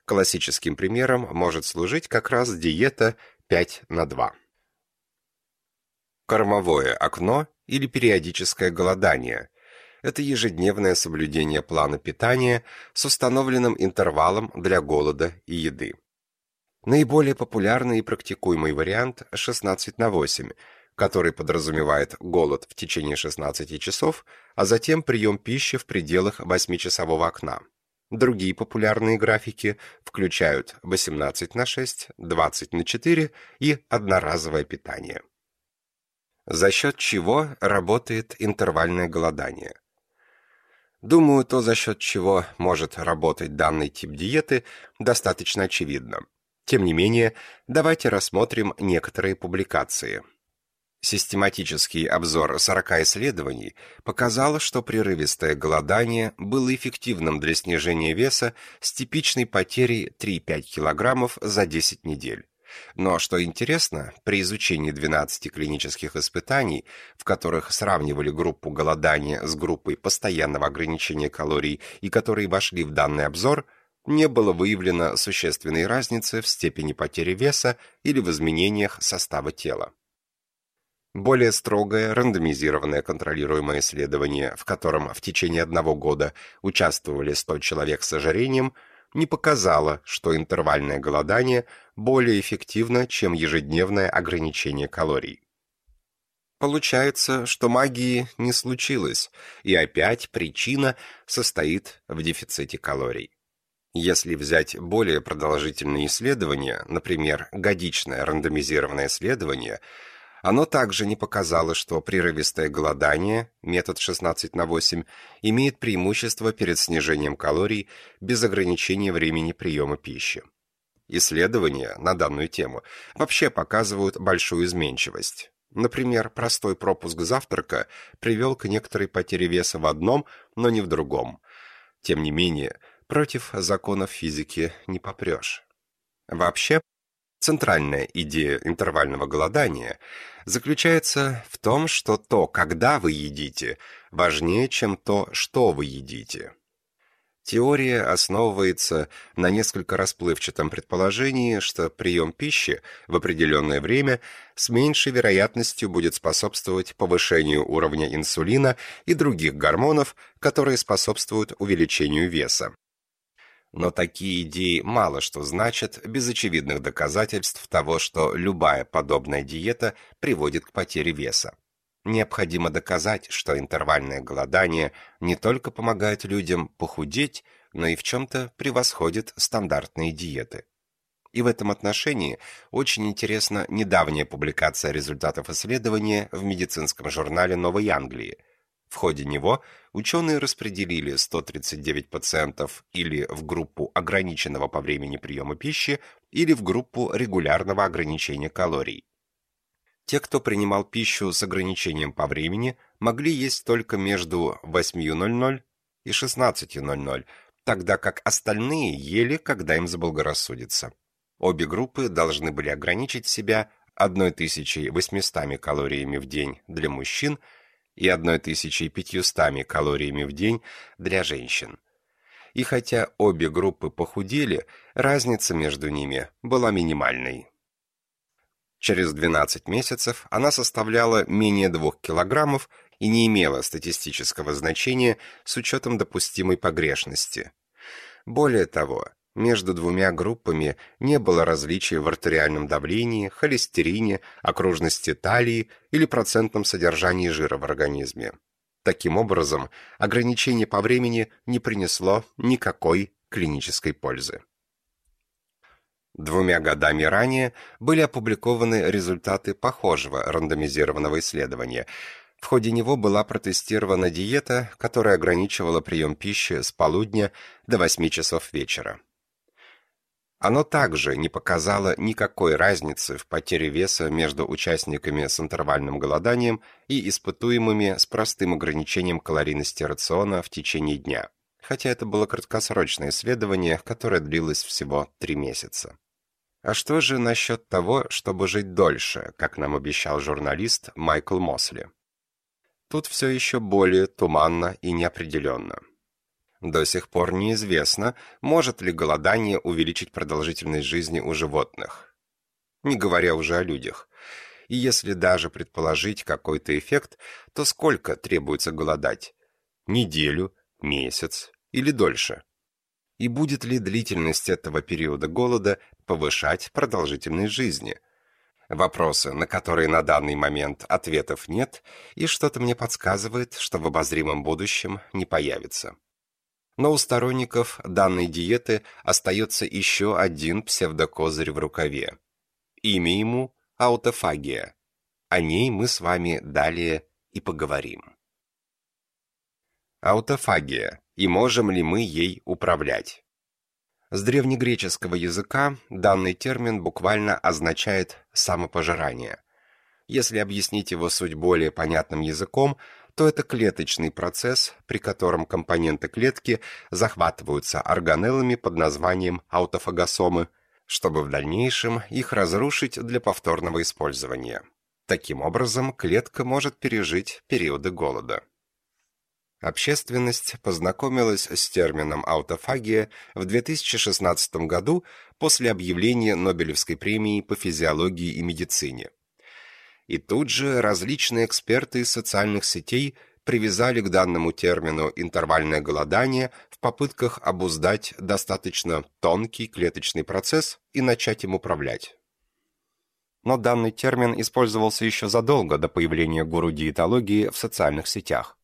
Классическим примером может служить как раз диета 5 на 2. Кормовое окно или периодическое голодание – это ежедневное соблюдение плана питания с установленным интервалом для голода и еды. Наиболее популярный и практикуемый вариант 16 на 8, который подразумевает голод в течение 16 часов, а затем прием пищи в пределах 8-часового окна. Другие популярные графики включают 18 на 6, 20 на 4 и одноразовое питание. За счет чего работает интервальное голодание? Думаю, то, за счет чего может работать данный тип диеты, достаточно очевидно. Тем не менее, давайте рассмотрим некоторые публикации. Систематический обзор 40 исследований показал, что прерывистое голодание было эффективным для снижения веса с типичной потерей 3-5 кг за 10 недель. Но, что интересно, при изучении 12 клинических испытаний, в которых сравнивали группу голодания с группой постоянного ограничения калорий и которые вошли в данный обзор, не было выявлено существенной разницы в степени потери веса или в изменениях состава тела. Более строгое, рандомизированное контролируемое исследование, в котором в течение одного года участвовали 100 человек с ожирением, не показало, что интервальное голодание более эффективно, чем ежедневное ограничение калорий. Получается, что магии не случилось, и опять причина состоит в дефиците калорий. Если взять более продолжительные исследования, например, годичное рандомизированное исследование – оно также не показало, что прерывистое голодание, метод 16 на 8, имеет преимущество перед снижением калорий без ограничения времени приема пищи. Исследования на данную тему вообще показывают большую изменчивость. Например, простой пропуск завтрака привел к некоторой потере веса в одном, но не в другом. Тем не менее, против законов физики не попрешь. Вообще, Центральная идея интервального голодания заключается в том, что то, когда вы едите, важнее, чем то, что вы едите. Теория основывается на несколько расплывчатом предположении, что прием пищи в определенное время с меньшей вероятностью будет способствовать повышению уровня инсулина и других гормонов, которые способствуют увеличению веса. Но такие идеи мало что значат без очевидных доказательств того, что любая подобная диета приводит к потере веса. Необходимо доказать, что интервальное голодание не только помогает людям похудеть, но и в чем-то превосходит стандартные диеты. И в этом отношении очень интересна недавняя публикация результатов исследования в медицинском журнале Новой Англии. В ходе него ученые распределили 139 пациентов или в группу ограниченного по времени приема пищи, или в группу регулярного ограничения калорий. Те, кто принимал пищу с ограничением по времени, могли есть только между 8.00 и 16.00, тогда как остальные ели, когда им заблагорассудится. Обе группы должны были ограничить себя 1800 калориями в день для мужчин и 1500 калориями в день для женщин. И хотя обе группы похудели, разница между ними была минимальной. Через 12 месяцев она составляла менее 2 килограммов и не имела статистического значения с учетом допустимой погрешности. Более того, между двумя группами не было различий в артериальном давлении, холестерине, окружности талии или процентном содержании жира в организме. Таким образом, ограничение по времени не принесло никакой клинической пользы. Двумя годами ранее были опубликованы результаты похожего рандомизированного исследования. В ходе него была протестирована диета, которая ограничивала прием пищи с полудня до 8 часов вечера. Оно также не показало никакой разницы в потере веса между участниками с интервальным голоданием и испытуемыми с простым ограничением калорийности рациона в течение дня, хотя это было краткосрочное исследование, которое длилось всего три месяца. А что же насчет того, чтобы жить дольше, как нам обещал журналист Майкл Мосли? Тут все еще более туманно и неопределенно. До сих пор неизвестно, может ли голодание увеличить продолжительность жизни у животных. Не говоря уже о людях. И если даже предположить какой-то эффект, то сколько требуется голодать? Неделю, месяц или дольше? И будет ли длительность этого периода голода повышать продолжительность жизни? Вопросы, на которые на данный момент ответов нет, и что-то мне подсказывает, что в обозримом будущем не появится. Но у сторонников данной диеты остается еще один псевдокозырь в рукаве. Имя ему – аутофагия. О ней мы с вами далее и поговорим. Аутофагия. И можем ли мы ей управлять? С древнегреческого языка данный термин буквально означает «самопожирание». Если объяснить его суть более понятным языком, то это клеточный процесс, при котором компоненты клетки захватываются органеллами под названием аутофагосомы, чтобы в дальнейшем их разрушить для повторного использования. Таким образом, клетка может пережить периоды голода. Общественность познакомилась с термином аутофагия в 2016 году после объявления Нобелевской премии по физиологии и медицине. И тут же различные эксперты из социальных сетей привязали к данному термину интервальное голодание в попытках обуздать достаточно тонкий клеточный процесс и начать им управлять. Но данный термин использовался еще задолго до появления гуру диетологии в социальных сетях.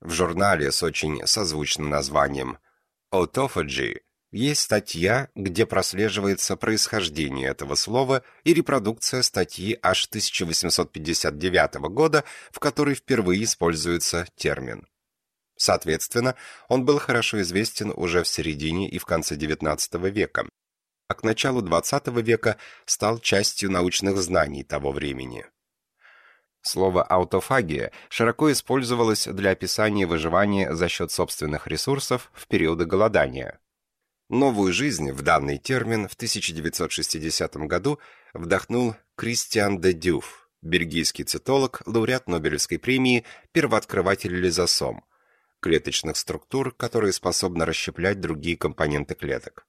В журнале с очень созвучным названием «Autophagy» есть статья, где прослеживается происхождение этого слова и репродукция статьи аж 1859 года, в которой впервые используется термин. Соответственно, он был хорошо известен уже в середине и в конце XIX века, а к началу XX века стал частью научных знаний того времени. Слово «аутофагия» широко использовалось для описания выживания за счет собственных ресурсов в периоды голодания. Новую жизнь в данный термин в 1960 году вдохнул Кристиан де Дюф, бельгийский цитолог, лауреат Нобелевской премии, первооткрыватель лизосом. клеточных структур, которые способны расщеплять другие компоненты клеток.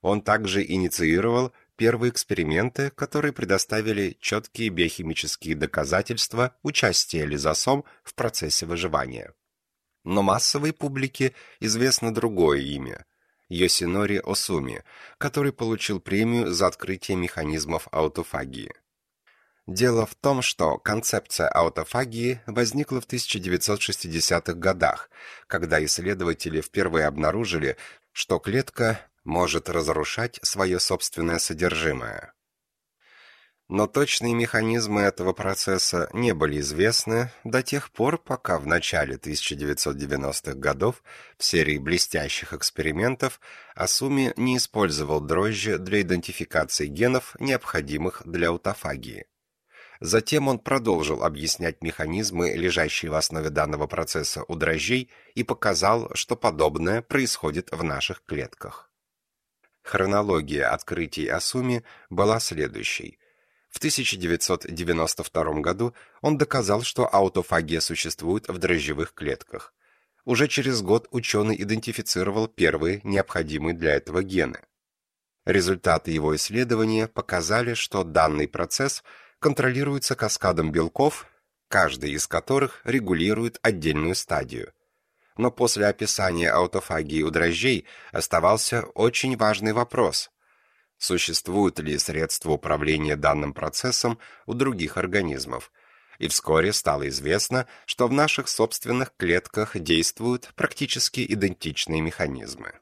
Он также инициировал первые эксперименты, которые предоставили четкие биохимические доказательства участия лизосом в процессе выживания. Но массовой публике известно другое имя – Йосинори Осуми, который получил премию за открытие механизмов аутофагии. Дело в том, что концепция аутофагии возникла в 1960-х годах, когда исследователи впервые обнаружили, что клетка может разрушать свое собственное содержимое. Но точные механизмы этого процесса не были известны до тех пор, пока в начале 1990-х годов в серии блестящих экспериментов Асуми не использовал дрожжи для идентификации генов, необходимых для аутофагии. Затем он продолжил объяснять механизмы, лежащие в основе данного процесса у дрожжей, и показал, что подобное происходит в наших клетках. Хронология открытий Асуми была следующей. В 1992 году он доказал, что аутофагия существует в дрожжевых клетках. Уже через год ученый идентифицировал первые необходимые для этого гены. Результаты его исследования показали, что данный процесс контролируется каскадом белков, каждый из которых регулирует отдельную стадию но после описания аутофагии у дрожжей оставался очень важный вопрос. Существуют ли средства управления данным процессом у других организмов? И вскоре стало известно, что в наших собственных клетках действуют практически идентичные механизмы.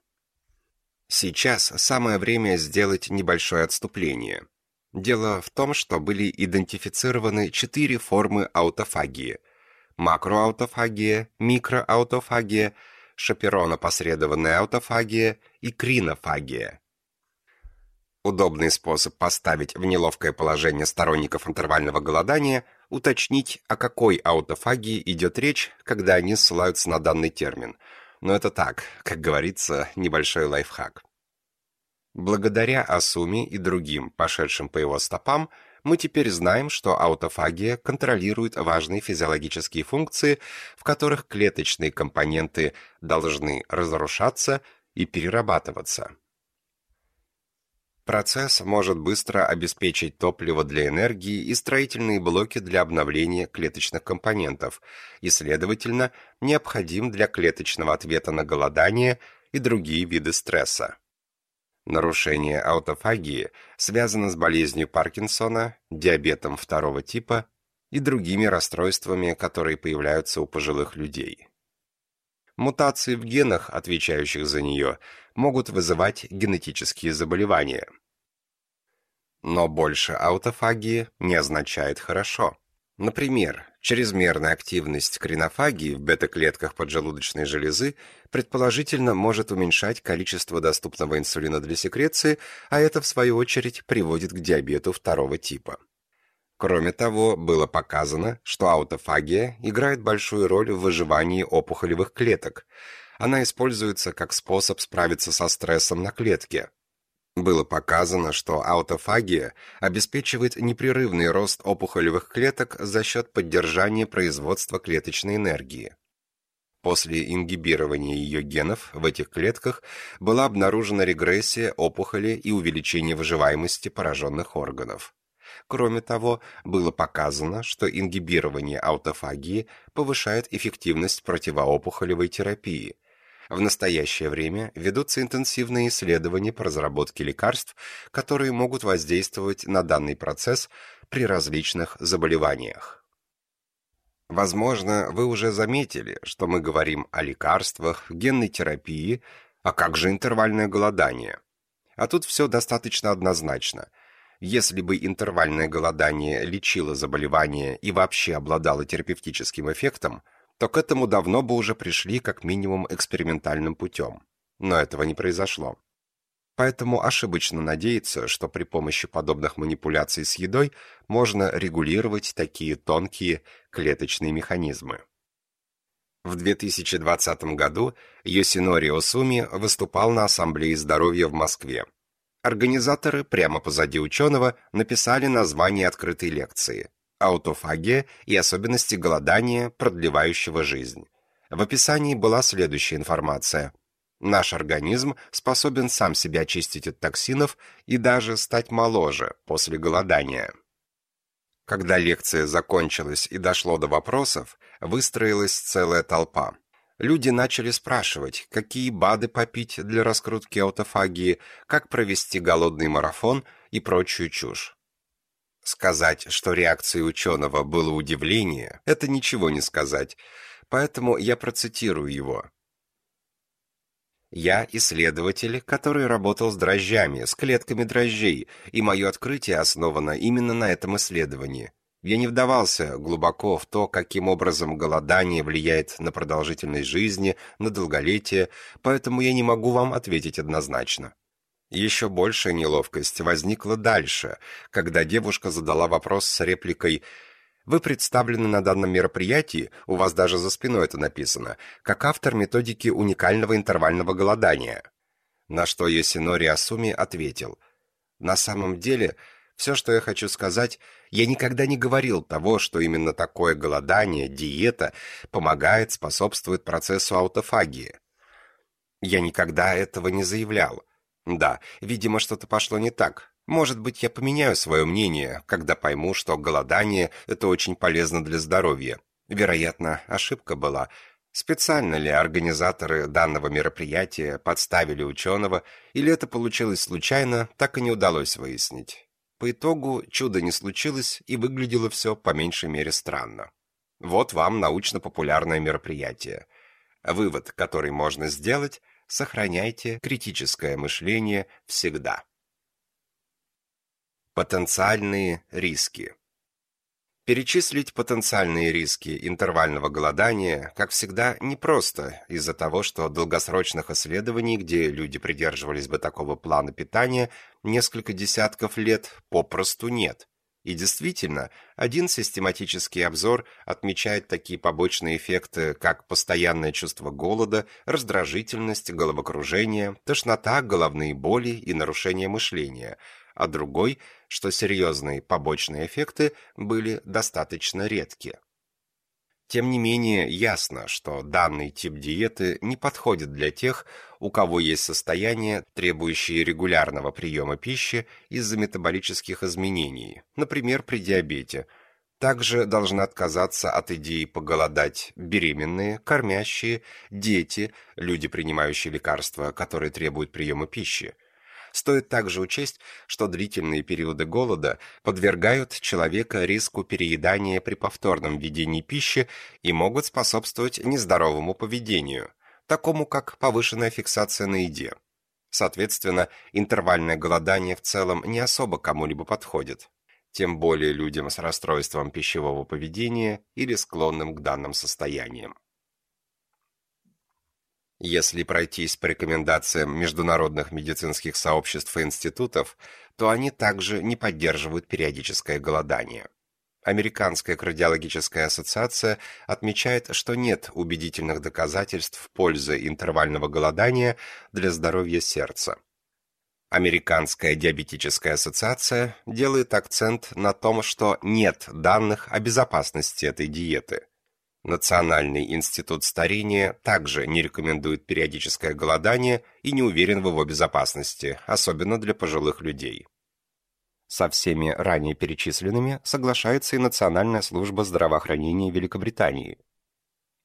Сейчас самое время сделать небольшое отступление. Дело в том, что были идентифицированы четыре формы аутофагии – макроаутофагия, микроаутофагия, шаперонопосредованная аутофагия и кринофагия. Удобный способ поставить в неловкое положение сторонников интервального голодания – уточнить, о какой аутофагии идет речь, когда они ссылаются на данный термин. Но это так, как говорится, небольшой лайфхак. Благодаря Асуми и другим, пошедшим по его стопам, мы теперь знаем, что аутофагия контролирует важные физиологические функции, в которых клеточные компоненты должны разрушаться и перерабатываться. Процесс может быстро обеспечить топливо для энергии и строительные блоки для обновления клеточных компонентов и, следовательно, необходим для клеточного ответа на голодание и другие виды стресса. Нарушение аутофагии связано с болезнью Паркинсона, диабетом второго типа и другими расстройствами, которые появляются у пожилых людей. Мутации в генах, отвечающих за нее, могут вызывать генетические заболевания. Но больше аутофагии не означает «хорошо». Например, чрезмерная активность кринофагии в бета-клетках поджелудочной железы предположительно может уменьшать количество доступного инсулина для секреции, а это, в свою очередь, приводит к диабету второго типа. Кроме того, было показано, что аутофагия играет большую роль в выживании опухолевых клеток. Она используется как способ справиться со стрессом на клетке, было показано, что аутофагия обеспечивает непрерывный рост опухолевых клеток за счет поддержания производства клеточной энергии. После ингибирования ее генов в этих клетках была обнаружена регрессия опухоли и увеличение выживаемости пораженных органов. Кроме того, было показано, что ингибирование аутофагии повышает эффективность противоопухолевой терапии, в настоящее время ведутся интенсивные исследования по разработке лекарств, которые могут воздействовать на данный процесс при различных заболеваниях. Возможно, вы уже заметили, что мы говорим о лекарствах, генной терапии, а как же интервальное голодание? А тут все достаточно однозначно. Если бы интервальное голодание лечило заболевание и вообще обладало терапевтическим эффектом – то к этому давно бы уже пришли как минимум экспериментальным путем. Но этого не произошло. Поэтому ошибочно надеяться, что при помощи подобных манипуляций с едой можно регулировать такие тонкие клеточные механизмы. В 2020 году Йосинори Осуми выступал на Ассамблее здоровья в Москве. Организаторы прямо позади ученого написали название открытой лекции аутофагия и особенности голодания, продлевающего жизнь. В описании была следующая информация. Наш организм способен сам себя очистить от токсинов и даже стать моложе после голодания. Когда лекция закончилась и дошло до вопросов, выстроилась целая толпа. Люди начали спрашивать, какие БАДы попить для раскрутки аутофагии, как провести голодный марафон и прочую чушь. Сказать, что реакцией ученого было удивление, это ничего не сказать, поэтому я процитирую его. Я исследователь, который работал с дрожжами, с клетками дрожжей, и мое открытие основано именно на этом исследовании. Я не вдавался глубоко в то, каким образом голодание влияет на продолжительность жизни, на долголетие, поэтому я не могу вам ответить однозначно. Еще большая неловкость возникла дальше, когда девушка задала вопрос с репликой «Вы представлены на данном мероприятии, у вас даже за спиной это написано, как автор методики уникального интервального голодания». На что Йосинори Асуми ответил «На самом деле, все, что я хочу сказать, я никогда не говорил того, что именно такое голодание, диета, помогает, способствует процессу аутофагии. Я никогда этого не заявлял. Да, видимо, что-то пошло не так. Может быть, я поменяю свое мнение, когда пойму, что голодание – это очень полезно для здоровья. Вероятно, ошибка была. Специально ли организаторы данного мероприятия подставили ученого, или это получилось случайно, так и не удалось выяснить. По итогу чудо не случилось, и выглядело все по меньшей мере странно. Вот вам научно-популярное мероприятие. Вывод, который можно сделать – сохраняйте критическое мышление всегда. Потенциальные риски Перечислить потенциальные риски интервального голодания, как всегда, непросто из-за того, что долгосрочных исследований, где люди придерживались бы такого плана питания, несколько десятков лет попросту нет. И действительно, один систематический обзор отмечает такие побочные эффекты, как постоянное чувство голода, раздражительность, головокружение, тошнота, головные боли и нарушение мышления, а другой, что серьезные побочные эффекты были достаточно редки. Тем не менее, ясно, что данный тип диеты не подходит для тех, у кого есть состояние, требующее регулярного приема пищи из-за метаболических изменений, например, при диабете. Также должны отказаться от идеи поголодать беременные, кормящие, дети, люди, принимающие лекарства, которые требуют приема пищи. Стоит также учесть, что длительные периоды голода подвергают человека риску переедания при повторном введении пищи и могут способствовать нездоровому поведению, такому как повышенная фиксация на еде. Соответственно, интервальное голодание в целом не особо кому-либо подходит, тем более людям с расстройством пищевого поведения или склонным к данным состояниям. Если пройтись по рекомендациям международных медицинских сообществ и институтов, то они также не поддерживают периодическое голодание. Американская кардиологическая ассоциация отмечает, что нет убедительных доказательств пользы интервального голодания для здоровья сердца. Американская диабетическая ассоциация делает акцент на том, что нет данных о безопасности этой диеты – Национальный институт старения также не рекомендует периодическое голодание и не уверен в его безопасности, особенно для пожилых людей. Со всеми ранее перечисленными соглашается и Национальная служба здравоохранения Великобритании.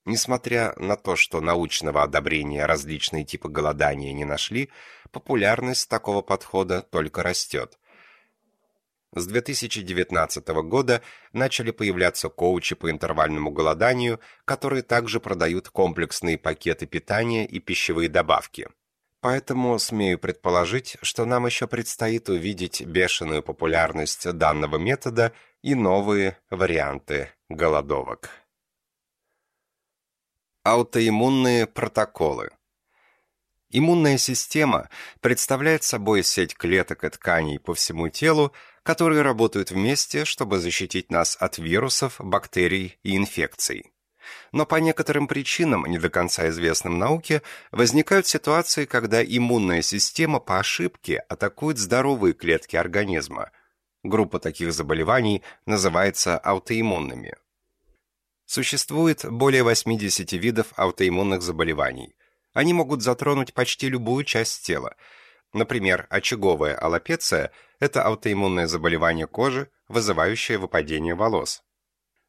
Несмотря на то, что научного одобрения различные типы голодания не нашли, популярность такого подхода только растет – с 2019 года начали появляться коучи по интервальному голоданию, которые также продают комплексные пакеты питания и пищевые добавки. Поэтому смею предположить, что нам еще предстоит увидеть бешеную популярность данного метода и новые варианты голодовок. Аутоиммунные протоколы Иммунная система представляет собой сеть клеток и тканей по всему телу, которые работают вместе, чтобы защитить нас от вирусов, бактерий и инфекций. Но по некоторым причинам, не до конца известным науке, возникают ситуации, когда иммунная система по ошибке атакует здоровые клетки организма. Группа таких заболеваний называется аутоиммунными. Существует более 80 видов аутоиммунных заболеваний. Они могут затронуть почти любую часть тела. Например, очаговая аллопеция – это аутоиммунное заболевание кожи, вызывающее выпадение волос.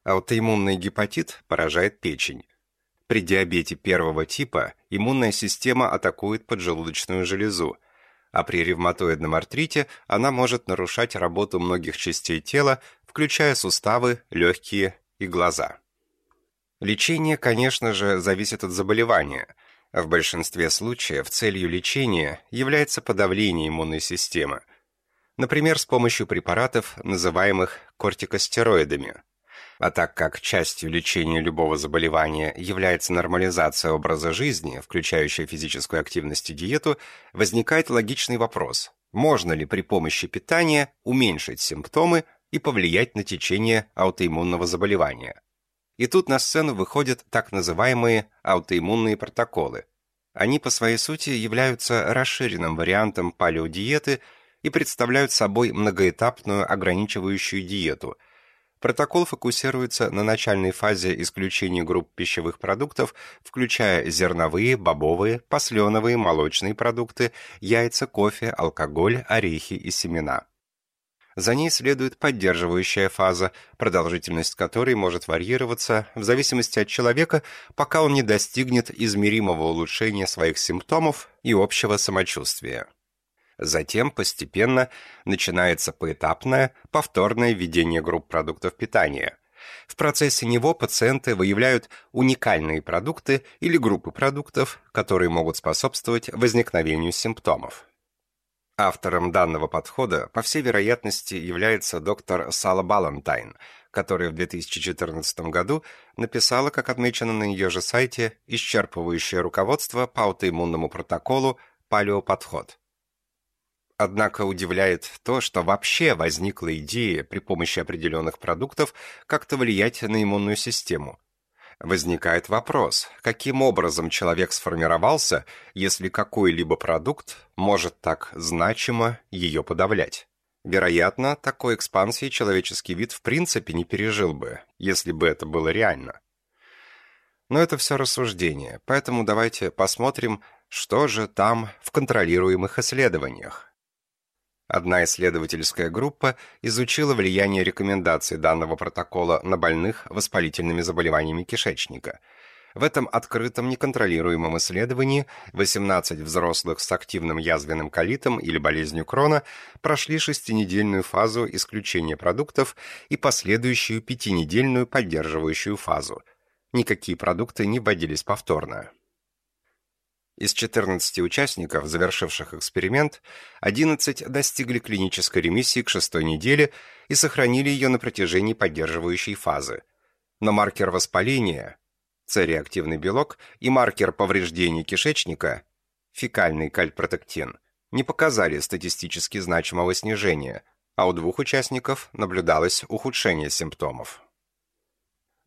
Аутоиммунный гепатит поражает печень. При диабете первого типа иммунная система атакует поджелудочную железу, а при ревматоидном артрите она может нарушать работу многих частей тела, включая суставы, легкие и глаза. Лечение, конечно же, зависит от заболевания. В большинстве случаев целью лечения является подавление иммунной системы. Например, с помощью препаратов, называемых кортикостероидами. А так как частью лечения любого заболевания является нормализация образа жизни, включающая физическую активность и диету, возникает логичный вопрос, можно ли при помощи питания уменьшить симптомы и повлиять на течение аутоиммунного заболевания. И тут на сцену выходят так называемые аутоиммунные протоколы. Они по своей сути являются расширенным вариантом палеодиеты и представляют собой многоэтапную ограничивающую диету. Протокол фокусируется на начальной фазе исключения групп пищевых продуктов, включая зерновые, бобовые, посленовые, молочные продукты, яйца, кофе, алкоголь, орехи и семена. За ней следует поддерживающая фаза, продолжительность которой может варьироваться в зависимости от человека, пока он не достигнет измеримого улучшения своих симптомов и общего самочувствия. Затем постепенно начинается поэтапное, повторное введение групп продуктов питания. В процессе него пациенты выявляют уникальные продукты или группы продуктов, которые могут способствовать возникновению симптомов. Автором данного подхода, по всей вероятности, является доктор Сала Балантайн, которая в 2014 году написала, как отмечено на ее же сайте, исчерпывающее руководство по аутоиммунному протоколу «Палеоподход». Однако удивляет то, что вообще возникла идея при помощи определенных продуктов как-то влиять на иммунную систему – Возникает вопрос, каким образом человек сформировался, если какой-либо продукт может так значимо ее подавлять? Вероятно, такой экспансии человеческий вид в принципе не пережил бы, если бы это было реально. Но это все рассуждение, поэтому давайте посмотрим, что же там в контролируемых исследованиях. Одна исследовательская группа изучила влияние рекомендаций данного протокола на больных воспалительными заболеваниями кишечника. В этом открытом неконтролируемом исследовании 18 взрослых с активным язвенным колитом или болезнью Крона прошли шестинедельную фазу исключения продуктов и последующую пятинедельную поддерживающую фазу. Никакие продукты не вводились повторно. Из 14 участников, завершивших эксперимент, 11 достигли клинической ремиссии к шестой неделе и сохранили ее на протяжении поддерживающей фазы. Но маркер воспаления, С-реактивный белок, и маркер повреждений кишечника, фекальный кальпротектин, не показали статистически значимого снижения, а у двух участников наблюдалось ухудшение симптомов.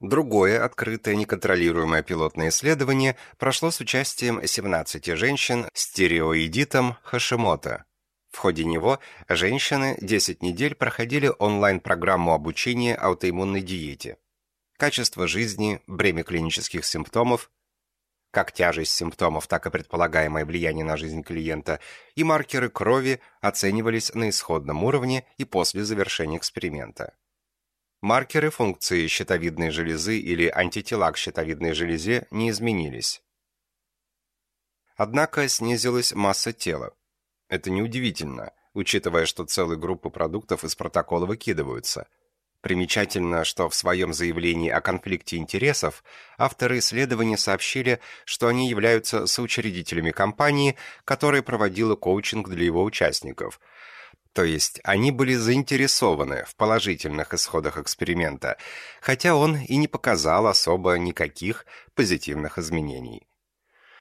Другое открытое неконтролируемое пилотное исследование прошло с участием 17 женщин с стереоидитом Хашимота. В ходе него женщины 10 недель проходили онлайн-программу обучения аутоиммунной диете. Качество жизни, бремя клинических симптомов, как тяжесть симптомов, так и предполагаемое влияние на жизнь клиента, и маркеры крови оценивались на исходном уровне и после завершения эксперимента. Маркеры функции щитовидной железы или антитела к щитовидной железе не изменились. Однако снизилась масса тела. Это неудивительно, учитывая, что целые группы продуктов из протокола выкидываются. Примечательно, что в своем заявлении о конфликте интересов авторы исследования сообщили, что они являются соучредителями компании, которая проводила коучинг для его участников – то есть они были заинтересованы в положительных исходах эксперимента, хотя он и не показал особо никаких позитивных изменений.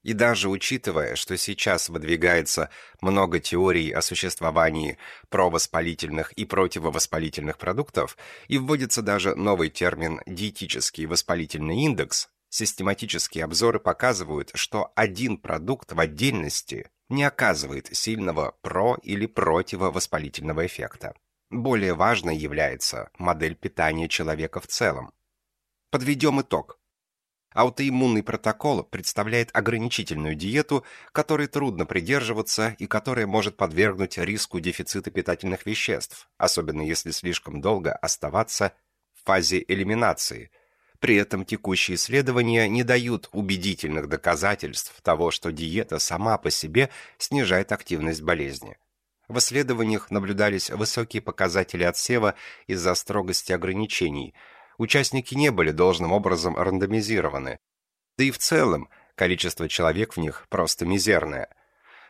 И даже учитывая, что сейчас выдвигается много теорий о существовании провоспалительных и противовоспалительных продуктов и вводится даже новый термин «диетический воспалительный индекс», систематические обзоры показывают, что один продукт в отдельности не оказывает сильного про- или противовоспалительного эффекта. Более важной является модель питания человека в целом. Подведем итог. Аутоиммунный протокол представляет ограничительную диету, которой трудно придерживаться и которая может подвергнуть риску дефицита питательных веществ, особенно если слишком долго оставаться в фазе элиминации. При этом текущие исследования не дают убедительных доказательств того, что диета сама по себе снижает активность болезни. В исследованиях наблюдались высокие показатели отсева из-за строгости ограничений – участники не были должным образом рандомизированы. Да и в целом количество человек в них просто мизерное.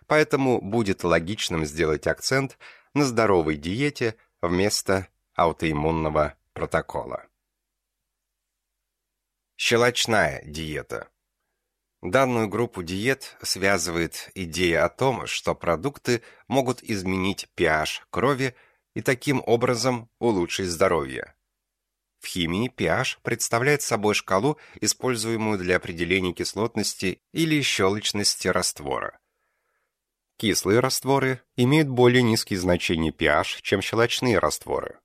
Поэтому будет логичным сделать акцент на здоровой диете вместо аутоиммунного протокола. Щелочная диета. Данную группу диет связывает идея о том, что продукты могут изменить pH крови и таким образом улучшить здоровье. В химии pH представляет собой шкалу, используемую для определения кислотности или щелочности раствора. Кислые растворы имеют более низкие значения pH, чем щелочные растворы.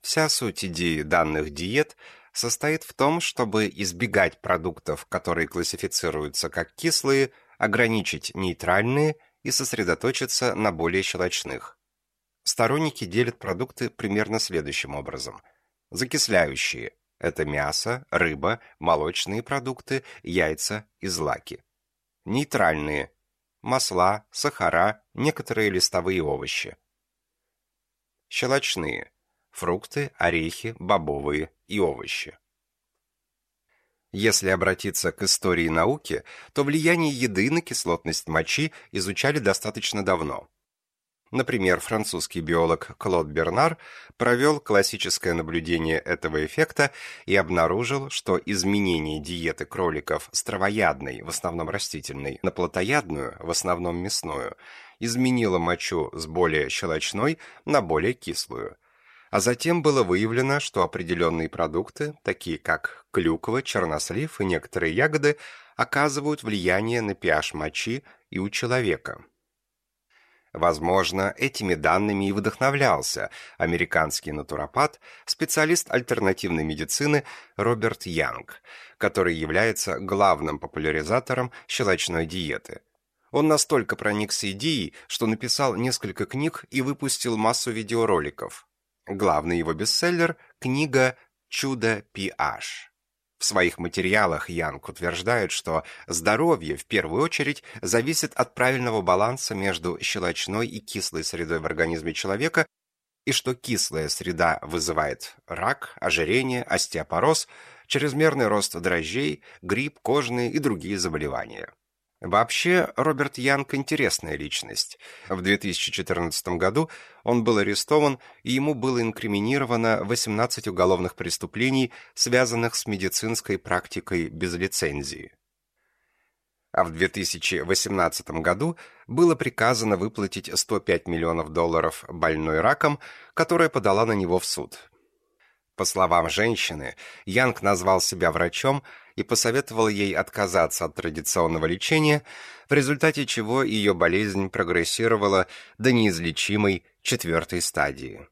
Вся суть идеи данных диет состоит в том, чтобы избегать продуктов, которые классифицируются как кислые, ограничить нейтральные и сосредоточиться на более щелочных. Сторонники делят продукты примерно следующим образом – Закисляющие – это мясо, рыба, молочные продукты, яйца и злаки. Нейтральные – масла, сахара, некоторые листовые овощи. Щелочные – фрукты, орехи, бобовые и овощи. Если обратиться к истории науки, то влияние еды на кислотность мочи изучали достаточно давно. Например, французский биолог Клод Бернар провел классическое наблюдение этого эффекта и обнаружил, что изменение диеты кроликов с травоядной, в основном растительной, на плотоядную, в основном мясную, изменило мочу с более щелочной на более кислую. А затем было выявлено, что определенные продукты, такие как клюква, чернослив и некоторые ягоды, оказывают влияние на pH мочи и у человека. Возможно, этими данными и вдохновлялся американский натуропат, специалист альтернативной медицины Роберт Янг, который является главным популяризатором щелочной диеты. Он настолько проникся идеей, что написал несколько книг и выпустил массу видеороликов. Главный его бестселлер – книга «Чудо PH». В своих материалах Янг утверждает, что здоровье в первую очередь зависит от правильного баланса между щелочной и кислой средой в организме человека и что кислая среда вызывает рак, ожирение, остеопороз, чрезмерный рост дрожжей, грипп, кожные и другие заболевания. Вообще, Роберт Янг – интересная личность. В 2014 году он был арестован, и ему было инкриминировано 18 уголовных преступлений, связанных с медицинской практикой без лицензии. А в 2018 году было приказано выплатить 105 миллионов долларов больной раком, которая подала на него в суд. По словам женщины, Янг назвал себя врачом и посоветовал ей отказаться от традиционного лечения, в результате чего ее болезнь прогрессировала до неизлечимой четвертой стадии.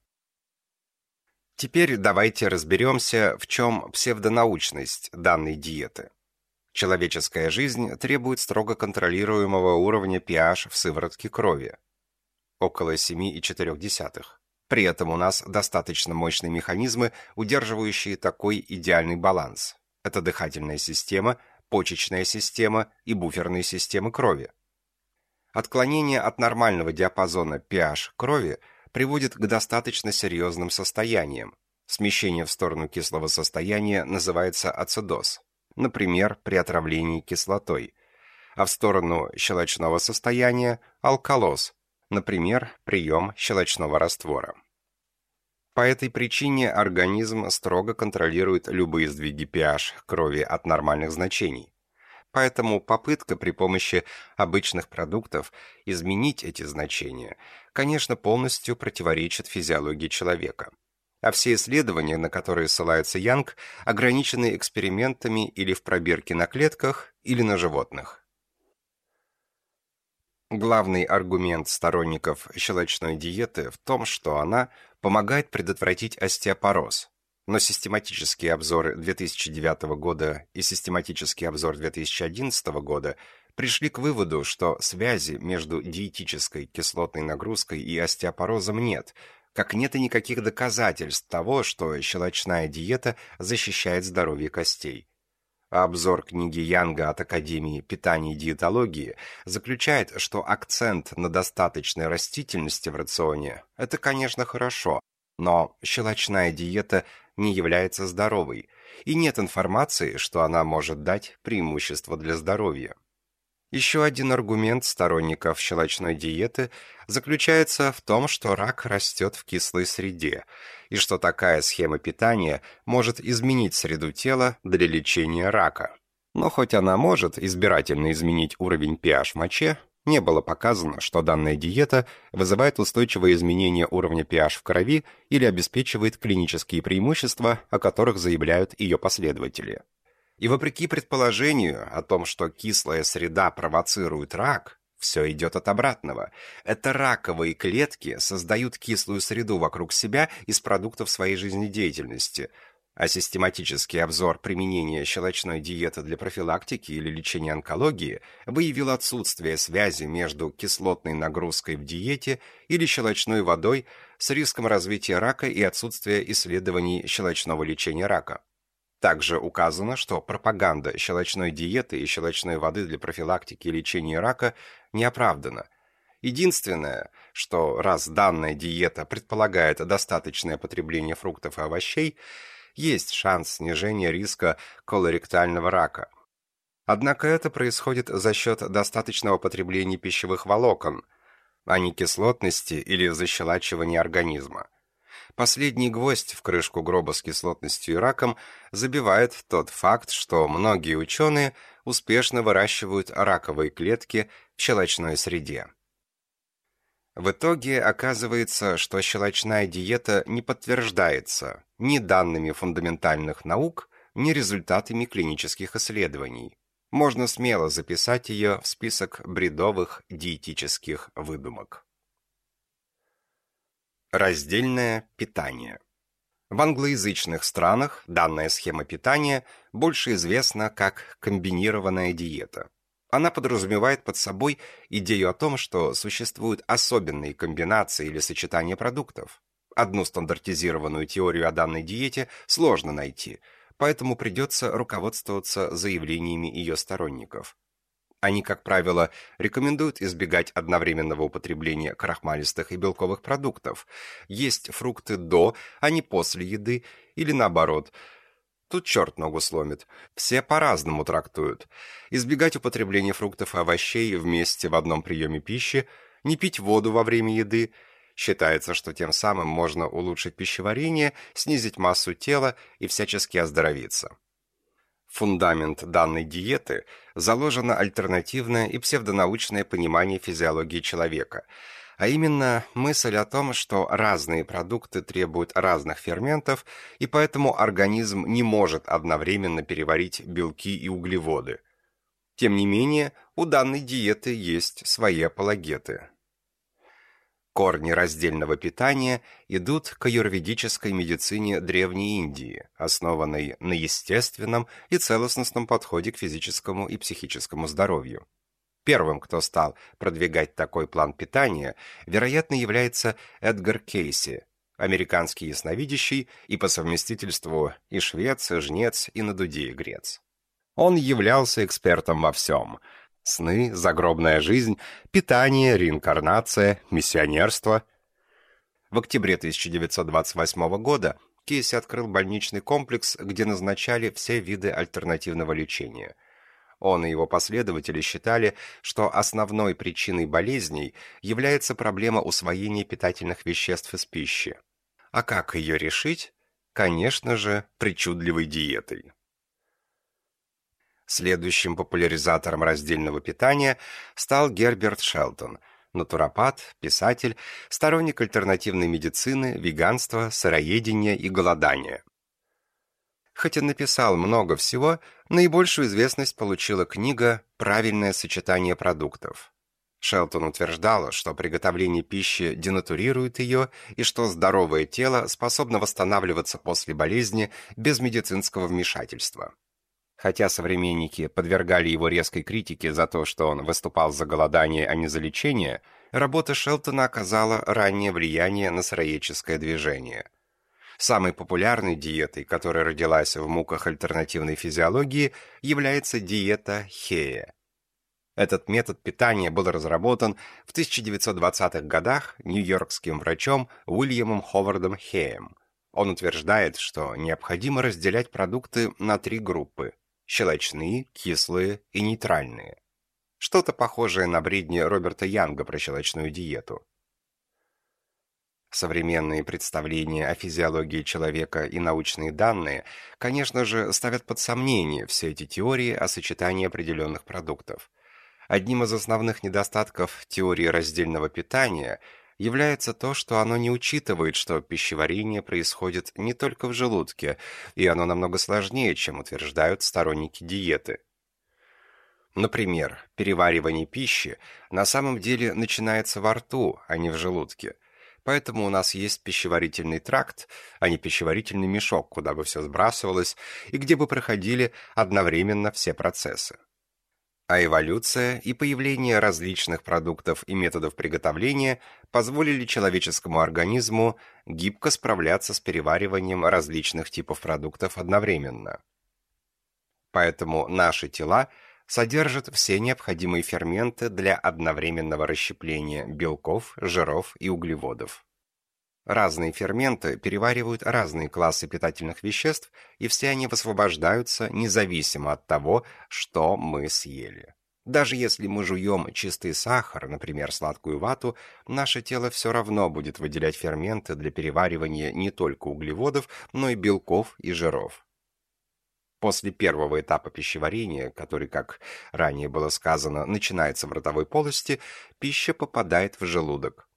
Теперь давайте разберемся, в чем псевдонаучность данной диеты. Человеческая жизнь требует строго контролируемого уровня pH в сыворотке крови, около 7,4. При этом у нас достаточно мощные механизмы, удерживающие такой идеальный баланс. Это дыхательная система, почечная система и буферные системы крови. Отклонение от нормального диапазона pH крови приводит к достаточно серьезным состояниям. Смещение в сторону кислого состояния называется ацидоз, например, при отравлении кислотой, а в сторону щелочного состояния – алкалоз, например, прием щелочного раствора. По этой причине организм строго контролирует любые сдвиги pH крови от нормальных значений. Поэтому попытка при помощи обычных продуктов изменить эти значения, конечно, полностью противоречит физиологии человека. А все исследования, на которые ссылается Янг, ограничены экспериментами или в пробирке на клетках, или на животных. Главный аргумент сторонников щелочной диеты в том, что она помогает предотвратить остеопороз. Но систематические обзоры 2009 года и систематический обзор 2011 года пришли к выводу, что связи между диетической кислотной нагрузкой и остеопорозом нет, как нет и никаких доказательств того, что щелочная диета защищает здоровье костей. Обзор книги Янга от Академии питания и диетологии заключает, что акцент на достаточной растительности в рационе – это, конечно, хорошо, но щелочная диета не является здоровой, и нет информации, что она может дать преимущество для здоровья. Еще один аргумент сторонников щелочной диеты заключается в том, что рак растет в кислой среде, и что такая схема питания может изменить среду тела для лечения рака. Но хоть она может избирательно изменить уровень pH в моче, не было показано, что данная диета вызывает устойчивое изменение уровня pH в крови или обеспечивает клинические преимущества, о которых заявляют ее последователи. И вопреки предположению о том, что кислая среда провоцирует рак, все идет от обратного. Это раковые клетки создают кислую среду вокруг себя из продуктов своей жизнедеятельности, а систематический обзор применения щелочной диеты для профилактики или лечения онкологии выявил отсутствие связи между кислотной нагрузкой в диете или щелочной водой с риском развития рака и отсутствие исследований щелочного лечения рака. Также указано, что пропаганда щелочной диеты и щелочной воды для профилактики и лечения рака не оправдана. Единственное, что раз данная диета предполагает достаточное потребление фруктов и овощей, есть шанс снижения риска колоректального рака. Однако это происходит за счет достаточного потребления пищевых волокон, а не кислотности или защелачивания организма. Последний гвоздь в крышку гроба с кислотностью и раком забивает тот факт, что многие ученые успешно выращивают раковые клетки в щелочной среде. В итоге оказывается, что щелочная диета не подтверждается ни данными фундаментальных наук, ни результатами клинических исследований. Можно смело записать ее в список бредовых диетических выдумок. Раздельное питание. В англоязычных странах данная схема питания больше известна как комбинированная диета. Она подразумевает под собой идею о том, что существуют особенные комбинации или сочетания продуктов. Одну стандартизированную теорию о данной диете сложно найти, поэтому придется руководствоваться заявлениями ее сторонников. Они, как правило, рекомендуют избегать одновременного употребления крахмалистых и белковых продуктов, есть фрукты до, а не после еды, или наоборот. Тут черт ногу сломит. Все по-разному трактуют. Избегать употребления фруктов и овощей вместе в одном приеме пищи, не пить воду во время еды. Считается, что тем самым можно улучшить пищеварение, снизить массу тела и всячески оздоровиться фундамент данной диеты заложено альтернативное и псевдонаучное понимание физиологии человека, а именно мысль о том, что разные продукты требуют разных ферментов, и поэтому организм не может одновременно переварить белки и углеводы. Тем не менее, у данной диеты есть свои апологеты. Корни раздельного питания идут к аюрведической медицине Древней Индии, основанной на естественном и целостностном подходе к физическому и психическому здоровью. Первым, кто стал продвигать такой план питания, вероятно, является Эдгар Кейси, американский ясновидящий и по совместительству и швец, и жнец, и на дуде игрец. Он являлся экспертом во всем – Сны, загробная жизнь, питание, реинкарнация, миссионерство. В октябре 1928 года Кейси открыл больничный комплекс, где назначали все виды альтернативного лечения. Он и его последователи считали, что основной причиной болезней является проблема усвоения питательных веществ из пищи. А как ее решить? Конечно же, причудливой диетой. Следующим популяризатором раздельного питания стал Герберт Шелтон, натуропат, писатель, сторонник альтернативной медицины, веганства, сыроедения и голодания. Хотя написал много всего, наибольшую известность получила книга «Правильное сочетание продуктов». Шелтон утверждал, что приготовление пищи денатурирует ее и что здоровое тело способно восстанавливаться после болезни без медицинского вмешательства. Хотя современники подвергали его резкой критике за то, что он выступал за голодание, а не за лечение, работа Шелтона оказала раннее влияние на сыроедческое движение. Самой популярной диетой, которая родилась в муках альтернативной физиологии, является диета Хея. Этот метод питания был разработан в 1920-х годах нью-йоркским врачом Уильямом Ховардом Хеем. Он утверждает, что необходимо разделять продукты на три группы – щелочные, кислые и нейтральные. Что-то похожее на бредни Роберта Янга про щелочную диету. Современные представления о физиологии человека и научные данные, конечно же, ставят под сомнение все эти теории о сочетании определенных продуктов. Одним из основных недостатков теории раздельного питания является то, что оно не учитывает, что пищеварение происходит не только в желудке, и оно намного сложнее, чем утверждают сторонники диеты. Например, переваривание пищи на самом деле начинается во рту, а не в желудке. Поэтому у нас есть пищеварительный тракт, а не пищеварительный мешок, куда бы все сбрасывалось и где бы проходили одновременно все процессы. А эволюция и появление различных продуктов и методов приготовления позволили человеческому организму гибко справляться с перевариванием различных типов продуктов одновременно. Поэтому наши тела содержат все необходимые ферменты для одновременного расщепления белков, жиров и углеводов. Разные ферменты переваривают разные классы питательных веществ, и все они высвобождаются независимо от того, что мы съели. Даже если мы жуем чистый сахар, например, сладкую вату, наше тело все равно будет выделять ферменты для переваривания не только углеводов, но и белков и жиров. После первого этапа пищеварения, который, как ранее было сказано, начинается в ротовой полости, пища попадает в желудок.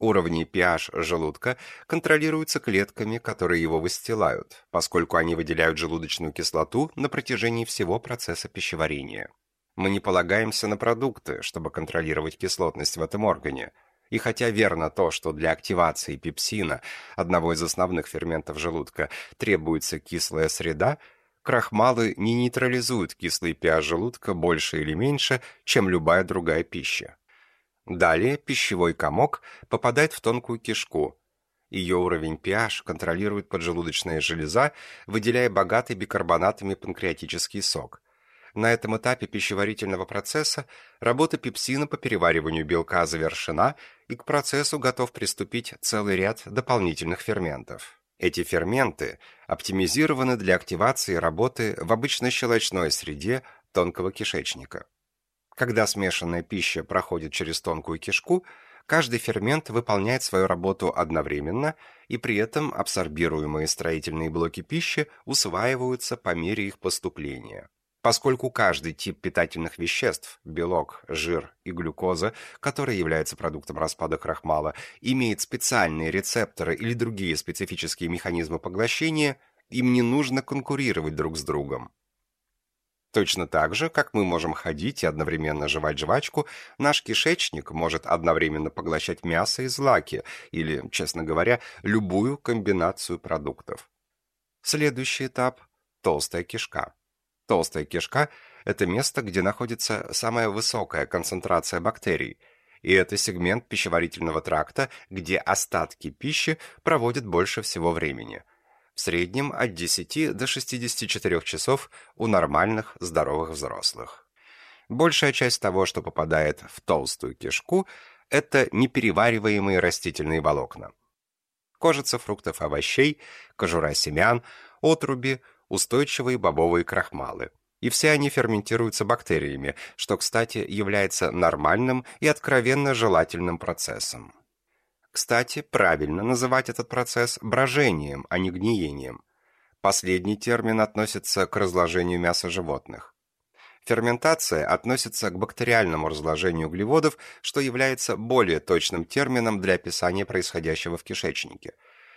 Уровни pH желудка контролируются клетками, которые его выстилают, поскольку они выделяют желудочную кислоту на протяжении всего процесса пищеварения. Мы не полагаемся на продукты, чтобы контролировать кислотность в этом органе. И хотя верно то, что для активации пепсина, одного из основных ферментов желудка, требуется кислая среда, крахмалы не нейтрализуют кислый pH желудка больше или меньше, чем любая другая пища. Далее пищевой комок попадает в тонкую кишку. Ее уровень pH контролирует поджелудочная железа, выделяя богатый бикарбонатами панкреатический сок. На этом этапе пищеварительного процесса работа пепсина по перевариванию белка завершена, и к процессу готов приступить целый ряд дополнительных ферментов. Эти ферменты оптимизированы для активации работы в обычной щелочной среде тонкого кишечника. Когда смешанная пища проходит через тонкую кишку, каждый фермент выполняет свою работу одновременно, и при этом абсорбируемые строительные блоки пищи усваиваются по мере их поступления. Поскольку каждый тип питательных веществ – белок, жир и глюкоза, который является продуктом распада крахмала, имеет специальные рецепторы или другие специфические механизмы поглощения, им не нужно конкурировать друг с другом. Точно так же, как мы можем ходить и одновременно жевать жвачку, наш кишечник может одновременно поглощать мясо и злаки, или, честно говоря, любую комбинацию продуктов. Следующий этап – толстая кишка. Толстая кишка – это место, где находится самая высокая концентрация бактерий, и это сегмент пищеварительного тракта, где остатки пищи проводят больше всего времени – в среднем от 10 до 64 часов у нормальных здоровых взрослых. Большая часть того, что попадает в толстую кишку, это неперевариваемые растительные волокна. Кожица фруктов овощей, кожура семян, отруби, устойчивые бобовые крахмалы. И все они ферментируются бактериями, что, кстати, является нормальным и откровенно желательным процессом. Кстати, правильно называть этот процесс брожением, а не гниением. Последний термин относится к разложению мяса животных. Ферментация относится к бактериальному разложению углеводов, что является более точным термином для описания происходящего в кишечнике.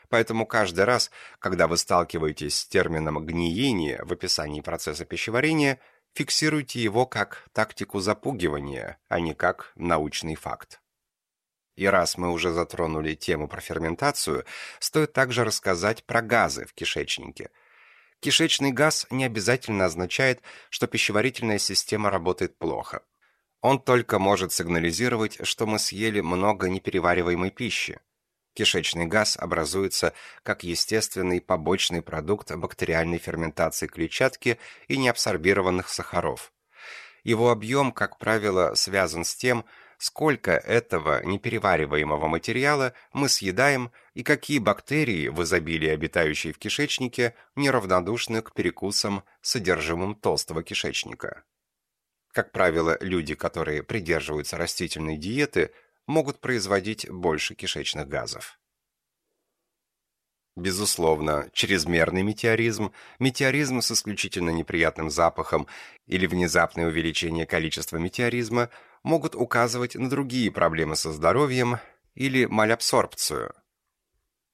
Поэтому каждый раз, когда вы сталкиваетесь с термином «гниение» в описании процесса пищеварения, фиксируйте его как тактику запугивания, а не как научный факт. И раз мы уже затронули тему про ферментацию, стоит также рассказать про газы в кишечнике. Кишечный газ не обязательно означает, что пищеварительная система работает плохо. Он только может сигнализировать, что мы съели много неперевариваемой пищи. Кишечный газ образуется как естественный побочный продукт бактериальной ферментации клетчатки и неабсорбированных сахаров. Его объем, как правило, связан с тем, сколько этого неперевариваемого материала мы съедаем и какие бактерии, в изобилии обитающие в кишечнике, неравнодушны к перекусам содержимым толстого кишечника. Как правило, люди, которые придерживаются растительной диеты, могут производить больше кишечных газов. Безусловно, чрезмерный метеоризм, метеоризм с исключительно неприятным запахом или внезапное увеличение количества метеоризма могут указывать на другие проблемы со здоровьем или малябсорбцию.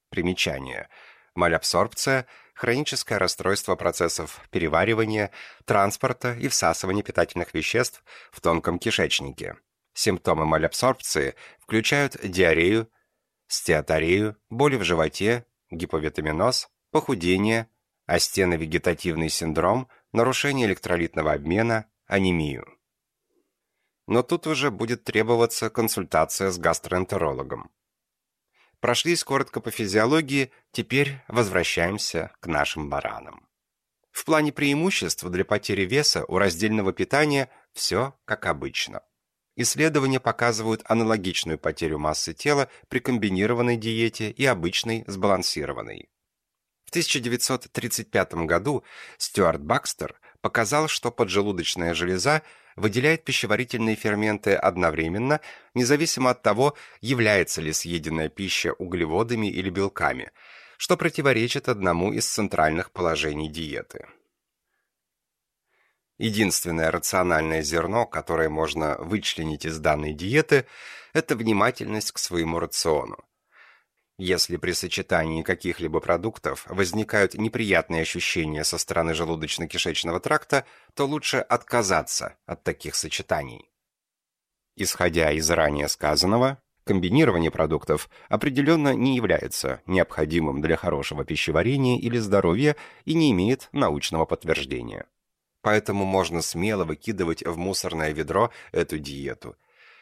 Примечание. Малябсорбция – хроническое расстройство процессов переваривания, транспорта и всасывания питательных веществ в тонком кишечнике. Симптомы малябсорбции включают диарею, стеаторею, боли в животе, гиповитаминоз, похудение, астеновегетативный синдром, нарушение электролитного обмена, анемию. Но тут уже будет требоваться консультация с гастроэнтерологом. Прошлись коротко по физиологии, теперь возвращаемся к нашим баранам. В плане преимуществ для потери веса у раздельного питания все как обычно. Исследования показывают аналогичную потерю массы тела при комбинированной диете и обычной сбалансированной. В 1935 году Стюарт Бакстер показал, что поджелудочная железа выделяет пищеварительные ферменты одновременно, независимо от того, является ли съеденная пища углеводами или белками, что противоречит одному из центральных положений диеты. Единственное рациональное зерно, которое можно вычленить из данной диеты, это внимательность к своему рациону. Если при сочетании каких-либо продуктов возникают неприятные ощущения со стороны желудочно-кишечного тракта, то лучше отказаться от таких сочетаний. Исходя из ранее сказанного, комбинирование продуктов определенно не является необходимым для хорошего пищеварения или здоровья и не имеет научного подтверждения поэтому можно смело выкидывать в мусорное ведро эту диету.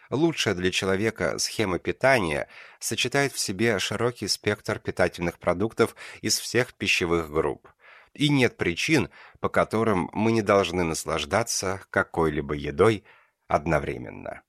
Лучшая для человека схема питания сочетает в себе широкий спектр питательных продуктов из всех пищевых групп. И нет причин, по которым мы не должны наслаждаться какой-либо едой одновременно.